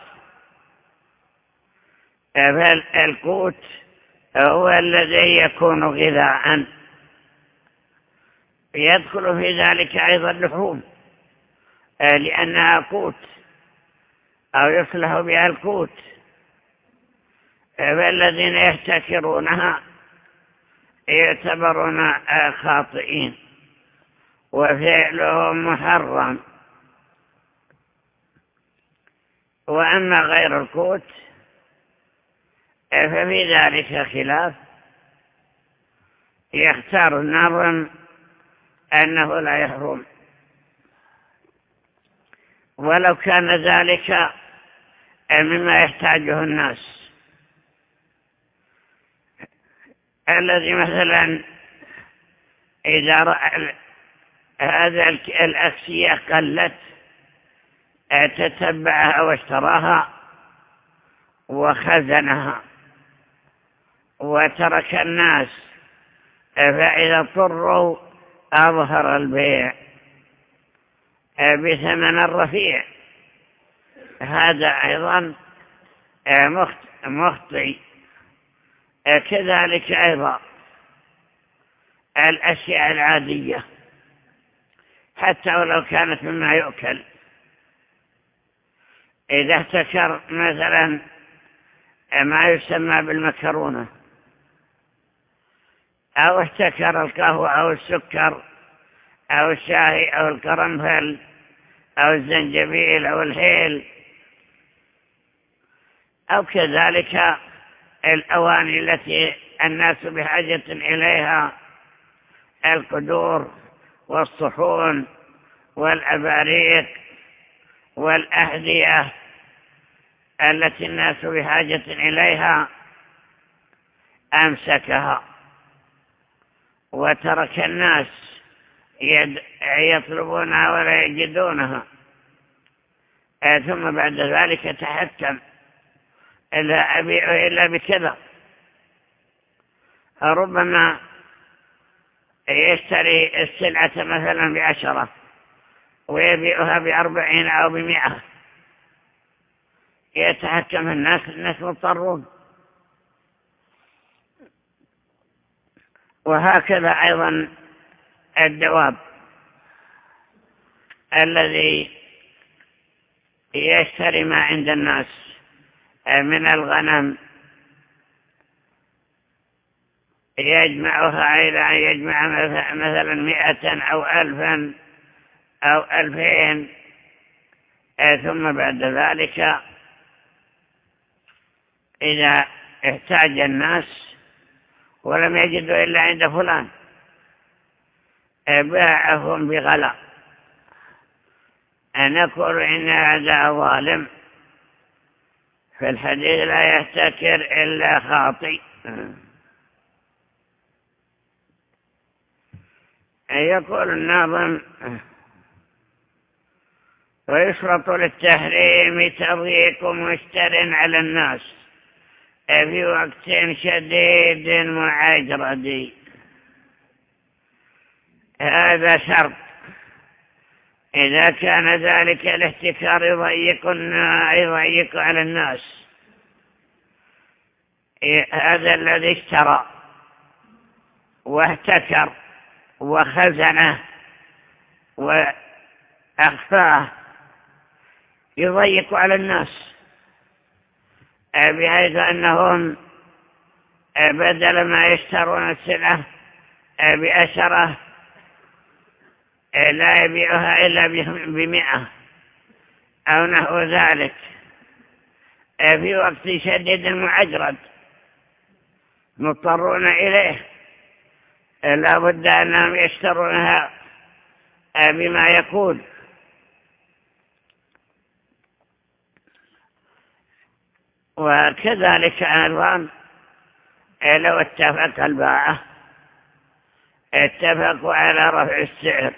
فالقوت هو الذي يكون غذاء. يدخل في ذلك أيضا اللحوم لأنها قوت أو يصلح بها القوت. فالذين يحتكرونها يعتبرون خاطئين وفعلهم محرم. وأما غير القوت ففي ذلك خلاف. يختار النظم أنه لا يحرم. ولو كان ذلك مما يحتاجه الناس. الذي مثلا إذا رأى هذا الأكسية قلت تتبعها واشتراها وخزنها. وترك الناس فإذا اضطروا أظهر البيع بثمن رفيع هذا أيضا مخطئ. كذلك أيضا الأشياء العادية حتى ولو كانت مما يؤكل. إذا احتكر مثلا ما يسمى بالمكرونة أو احتكر القهوة أو السكر أو الشاي أو القرنفل أو الزنجبيل أو الهيل أو كذلك الأواني التي الناس بحاجة إليها القدور والصحون والأباريق والأهدية التي الناس بحاجة إليها أمسكها. وترك الناس يطلبونها ولا يجدونها. ثم بعد ذلك تحكم. لا أبيع إلا بكذا. ربما يشتري السلعة مثلا بعشرة ويبيعها بأربعين أو بمئة. يتحكم الناس الناس مضطرون. وهكذا أيضا الدواب الذي يشتري ما عند الناس من الغنم. يجمعها إلى أن يجمع مثلا مئة أو ألفا أو ألفين ثم بعد ذلك إذا احتاج الناس ولم يجدوا إلا عند فلان. باعهم بغلاء نقول إن هذا ظالم. في الحديث لا يحتكر إلا خاطئ. يقول الناظم ويشرط للتحريم تضييق مشتر على الناس. في وقت شديد معجرد هذا شرط. إذا كان ذلك الاحتكار يضيق, يضيق على الناس. هذا الذي اشترى واحتكر وخزنه وأخفاه يضيق على الناس. بحيث أنهم بدل ما يشترون السلعة بأشرة لا يبيعها إلا بمئة أو نحو ذلك في وقت شديد معجرد مضطرون إليه لا بد أنهم يشترونها بما يقول. وكذلك أيضا لو اتفق الباعة اتفقوا على رفع السعر.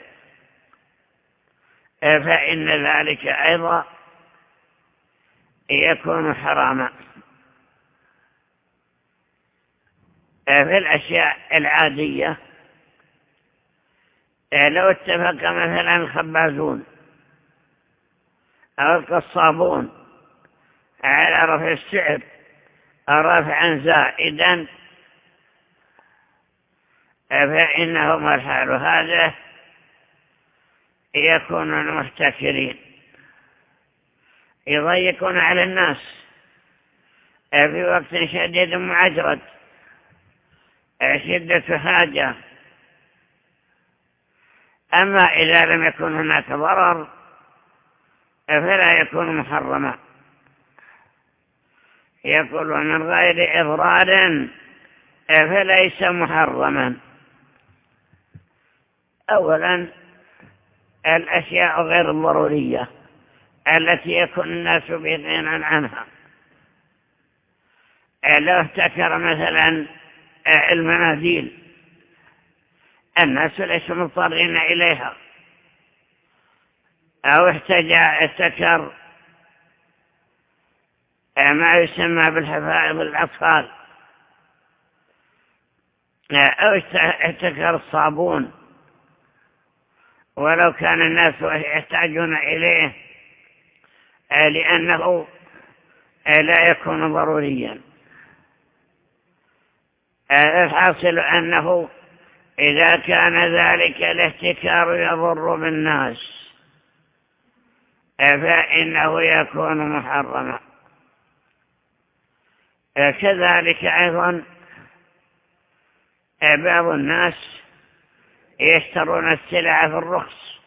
فإن ذلك أيضا يكون حراما. في الأشياء العادية لو اتفق مثلا الخبازون أو القصابون على رفع السعر رفعا زائدا. فإنهم الحال هذا يكون المحتكرين. يضيقون على الناس في وقت شديد معجرد شدة حاجة. أما إذا لم يكن هناك ضرر فلا يكون محرما. يقول من غير إضرار فليس محرما. أولا الأشياء غير الضرورية التي يكون الناس بغنى عنها. لو افتكر مثلا المنازل. الناس ليسوا مضطرين إليها. أو احتجى افتكر ما يسمى بالحفائظ الأطفال. أو احتكر الصابون. ولو كان الناس يحتاجون إليه لأنه لا يكون ضروريا. الحاصل أنه إذا كان ذلك الاحتكار يضر بالناس فإنه يكون محرما. كذلك أيضا بعض الناس يشترون السلع في الرخص.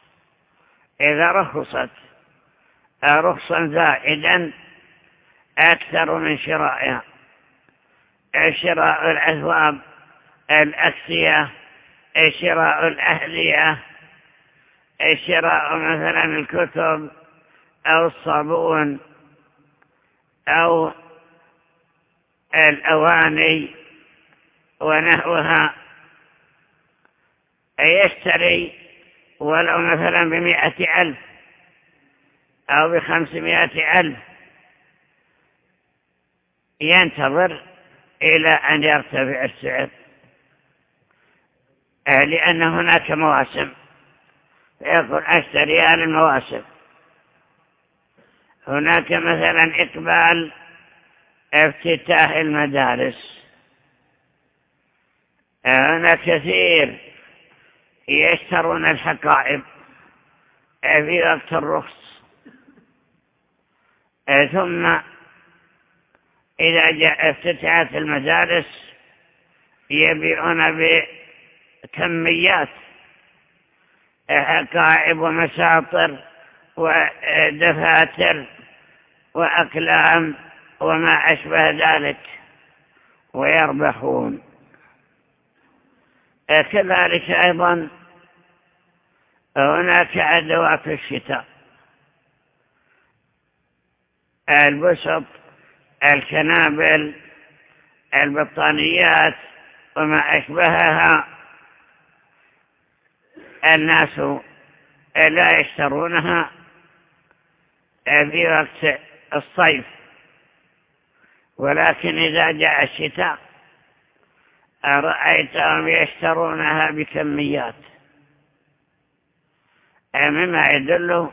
إذا رخصت رخصا زائدا أكثر من شرائها. شراء الأثواب الأكسية شراء الأهلية شراء مثلا الكتب أو الصابون أو الأواني ونحوها. يشتري ولو مثلا بمئة ألف أو بخمسمائة ألف. ينتظر إلى أن يرتفع السعر. لأن هناك مواسم. يقول أشتري هذه المواسم. هناك مثلا إقبال افتتاح المدارس. هنا كثير يشترون الحقائب. في وقت الرخص. ثم إذا جاء افتتحت المدارس يبيعون بكميات. حقائب ومساطر ودفاتر وأقلام. وما أشبه ذلك ويربحون. كذلك أيضا هناك أدوات الشتاء. البسط الكنابل البطانيات وما أشبهها. الناس لا يشترونها في وقت الصيف. ولكن إذا جاء الشتاء رأيتهم يشترونها بكميات؟ مما يدل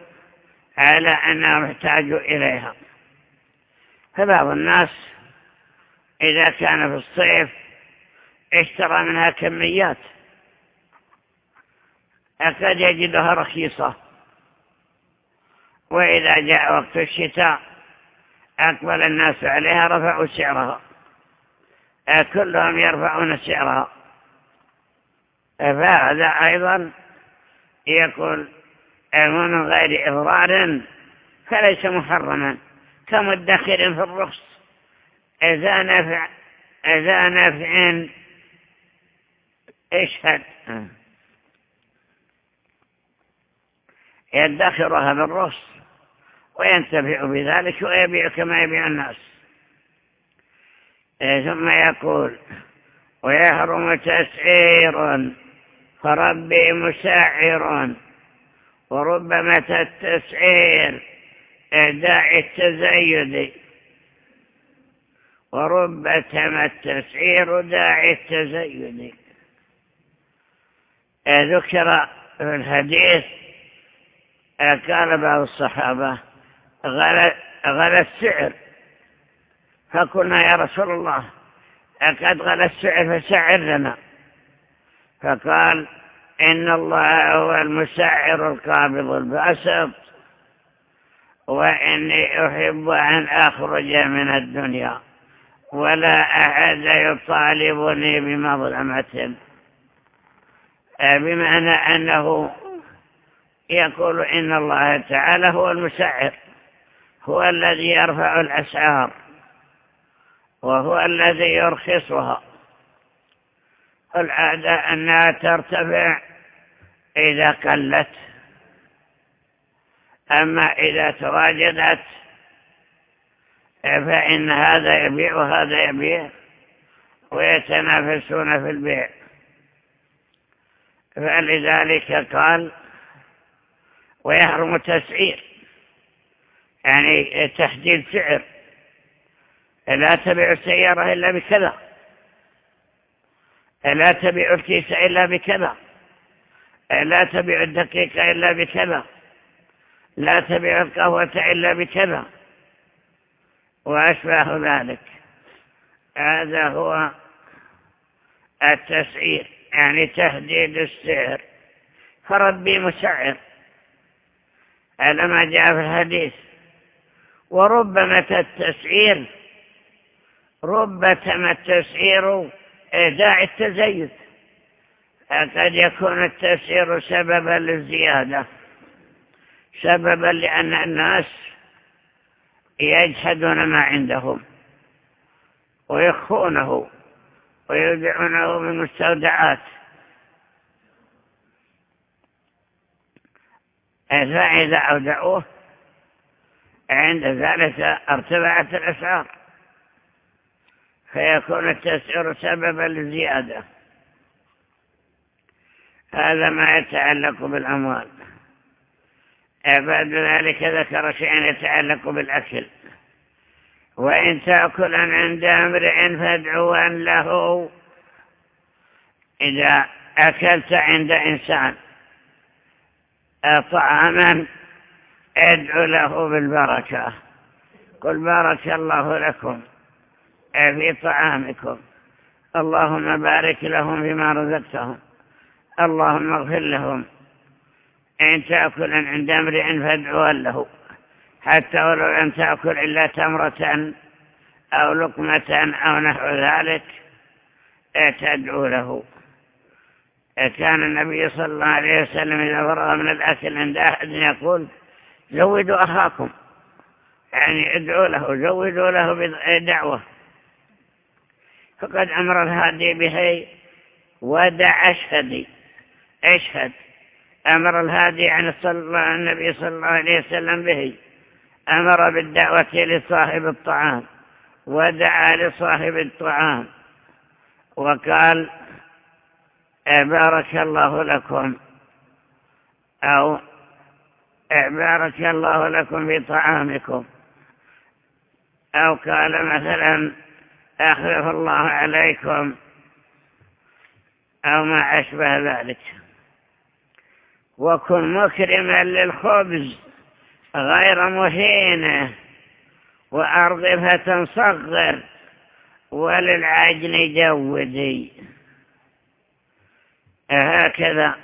على أنهم احتاجوا إليها. فبعض الناس إذا كان في الصيف اشترى منها كميات. أكاد يجدها رخيصة. وإذا جاء وقت الشتاء أقبل الناس عليها رفعوا سعرها. كلهم يرفعون سعرها. فهذا أيضا يقول من غير إضرار فليس محرما. كمدخر في الرخص إذا نفع إذا نفع اشهد. يدخرها بالرخص. وينتفع بذلك ويبيع كما يبيع الناس. ثم يقول ويحرم تسعير فربي مساعر وربما التسعير داعي التزيد. وربما التسعير داعي التزيد. ذكر في الحديث قال بعض الصحابة غلى السعر. فقلنا يا رسول الله قد غلى السعر فسعر لنا فقال إن الله هو المسعر القابض الباسط وإني أحب أن أخرج من الدنيا ولا أحد يطالبني بمظلمة. بمعنى أنه يقول إن الله تعالى هو المسعر. هو الذي يرفع الأسعار وهو الذي يرخصها. العادة أنها ترتفع إذا قلت أما إذا تواجدت فإن هذا يبيع وهذا يبيع ويتنافسون في البيع. فلذلك قال ويحرم التسعير. يعني تحديد سعر لا تبيع السيارة إلا بكذا. لا تبيع الكيس إلا بكذا. لا تبيع الدقيقة إلا بكذا. لا تبيع القهوة إلا بكذا. وأشباه ذلك. هذا هو التسعير يعني تهديد السعر. فربي مسعر. هذا ما جاء في الحديث. وربما التسعير؟ ربما التسعير داعي التزيد. قد يكون التسعير سببا للزيادة سببا لأن الناس يجحدون ما عندهم ويخفونه ويودعونه من مستودعات. فإذا أودعوه عند ذلك ارتفعت الأسعار فيكون التسعير سببا للزيادة. هذا ما يتعلق بالأموال. بعد ذلك ذكر شيئا يتعلق بالأكل. وإن تأكل عند امرئ فادعوا له إذا أكلت عند إنسان طعاما أدعو له بالبركة. قل بارك الله لكم في طعامكم. اللهم بارك لهم بما رزقتهم. اللهم اغفر لهم. إن تأكل عند امرئ فادعوا له. حتى ولو لم تأكل إلا تمرة أو لقمة أو نحو ذلك تدعو له. كان النبي صلى الله عليه وسلم إذا فرغ من الأكل عند أحد يقول زودوا أخاكم. يعني ادعوا له زودوا له بدعوة. فقد أمر الهادي به ودع أشهدي أشهد. أمر الهادي عن النبي صلى الله عليه وسلم به. أمر بالدعوة لصاحب الطعام. ودعا لصاحب الطعام. وقال بارك الله لكم. أو بارك الله لكم في طعامكم. أو قال مثلا أخلف الله عليكم أو ما أشبه ذلك. وكن مكرما للخبز غير مهينة وأرضفة صغر وللعجن جودي. هكذا.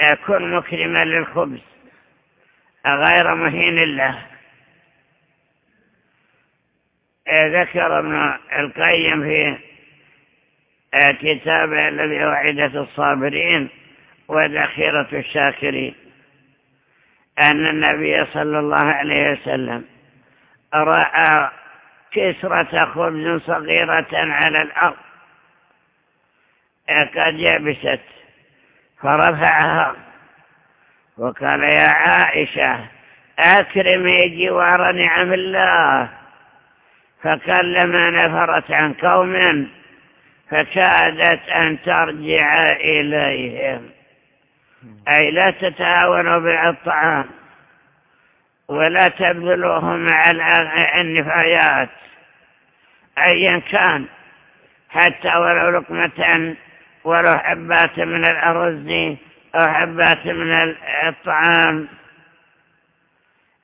يكون مكرما للخبز غير مهين له ذكر ابن القيم في كتابه الذي هو عدة الصابرين وذخيرة الشاكرين أن النبي صلى الله عليه وسلم رأى كسرة خبز صغيرة على الأرض قد يبست. فرفعها. وقال يا عائشة أكرمي جوار نعم الله. فكلما نفرت عن قوم فكادت أن ترجع إليهم. أي لا تتعاونوا بالطعام ولا تبذلوه مع النفايات. أيا كان حتى ولو لقمة ولو حبات من الأرز أو حبات من الطعام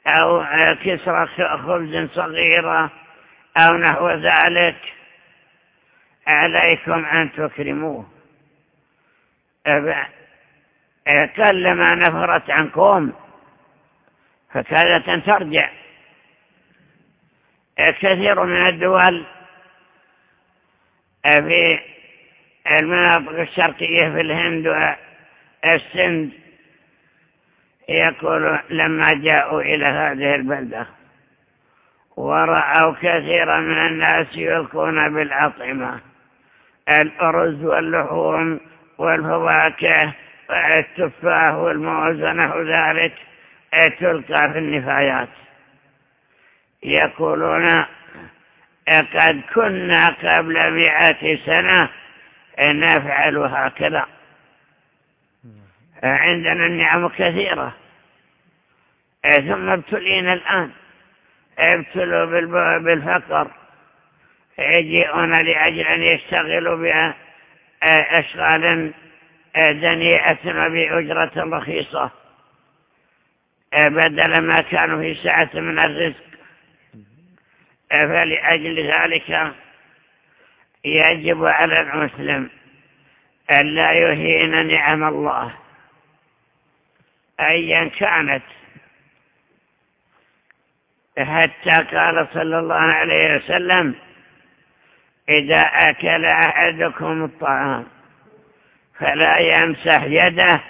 أو كسرة خبز صغيرة أو نحو ذلك. عليكم أن تكرموه. كلما نفرت عنكم فكادت أن ترجع. كثير من الدول في المناطق الشرقية في الهند والسند يقول لما جاءوا إلى هذه البلدة ورأوا كثيرا من الناس يلقون بالأطعمة الأرز واللحوم والفواكه والتفاح والموز ونحو ذلك تلقى في النفايات. يقولون قد كنا قبل مئة سنة نفعل هكذا. عندنا النعم كثيرة. ثم ابتلينا الآن. ابتلوا بالفقر. يجيئون لأجل أن يشتغلوا بأشغال دنيئة وبأجرة رخيصة. بدل ما كانوا في سعة من الرزق. فلأجل ذلك يجب على المسلم أن لا يهين نعم الله أيا كانت. حتى قال صلى الله عليه وسلم إذا أكل أحدكم الطعام فلا يمسح يده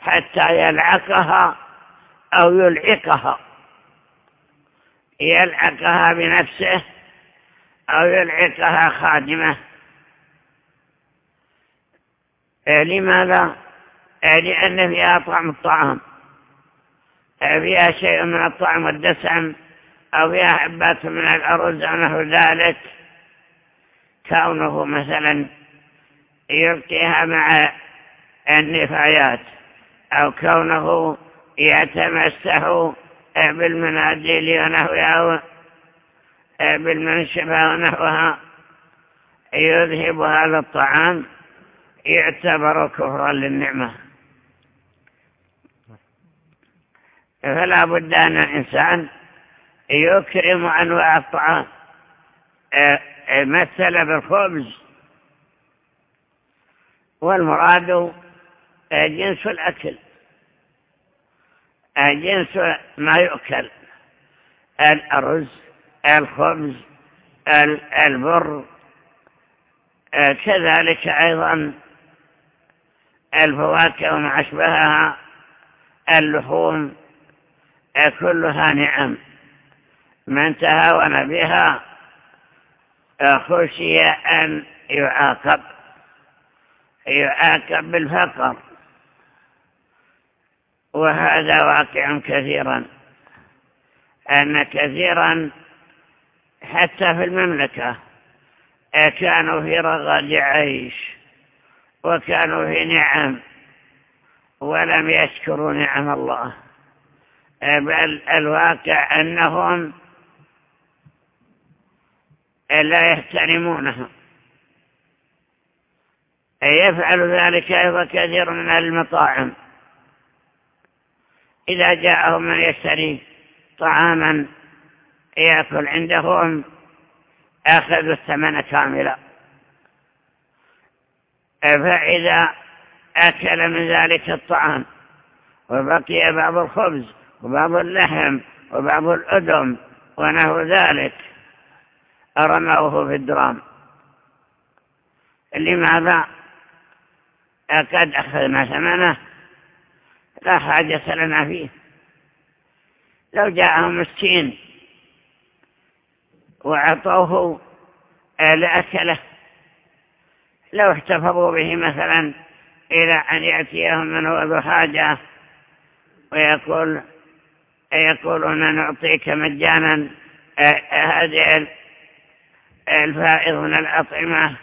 حتى يلعقها أو يلعقها. يلعقها بنفسه أو يلعقها خادمة. لماذا؟ لأن فيها طعم الطعام. فيها شيء من الطعم والدسم أو فيها حبات من الأرز أو نحو ذلك. كونه مثلا يلقيها مع النفايات أو كونه يتمسح بالمناديل ونحوها بالمنشفة ونحوها يذهب هذا الطعام يعتبر كفرا للنعمة. فلا بد أن الإنسان يكرم أنواع الطعام مثل بالخبز. والمراد جنس الأكل جنس ما يؤكل الأرز الخبز البر كذلك أيضا الفواكه وما أشبهها اللحوم كلها نعم. من تهاون بها خشي أن يعاقب يعاقب بالفقر. وهذا واقع كثيرا أن كثيرا حتى في المملكة. كانوا في رغد عيش وكانوا في نعم ولم يشكروا نعم الله. بل الواقع أنهم لا يحترمونها يفعل ذلك أيضا كثير من المطاعم. إذا جاءهم من يشتري طعاما يأكل عندهم أخذوا الثمن كاملا. فإذا أكل من ذلك الطعام وبقي بعض الخبز وبعض اللحم وبعض الأدم ونحو ذلك رموه في الدرام. لماذا؟ قد أخذنا ثمنه لا حاجة لنا فيه. لو جاءهم مسكين وعطوه لأكله لو احتفظوا به مثلا إلى أن يأتيهم من هو ذو حاجة ويقول يقولون نعطيك مجانا هذه الفائض من الأطعمة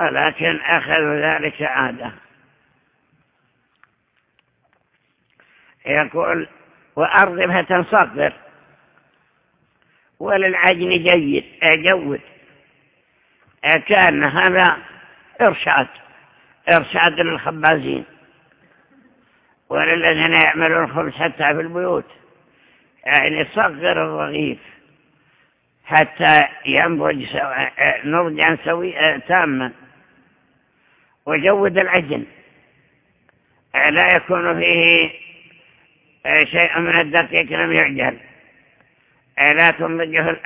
ولكن أخذوا ذلك عادة يقول وأرض فتنصغر وللعجن جيد جود كان هذا إرشاد إرشاد للخبازين. وللذين يعملون الخبز حتى في البيوت يعني صغر الرغيف. حتى ينضج نضجا سوي تاما. وجود العجن. لا يكون فيه شيء من الدقيق لم يعجل. لا تنبجه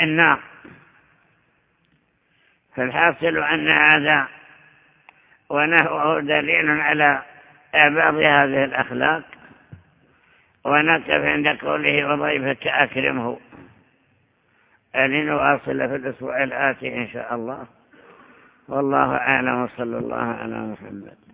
النار. فالحاصل أن هذا ونهوه دليل على بعض هذه الأخلاق ونكف عند قوله وضيفك أكرمه. لنواصل في الأسبوع الآتي إن شاء الله. والله أعلم وصلى الله على محمد.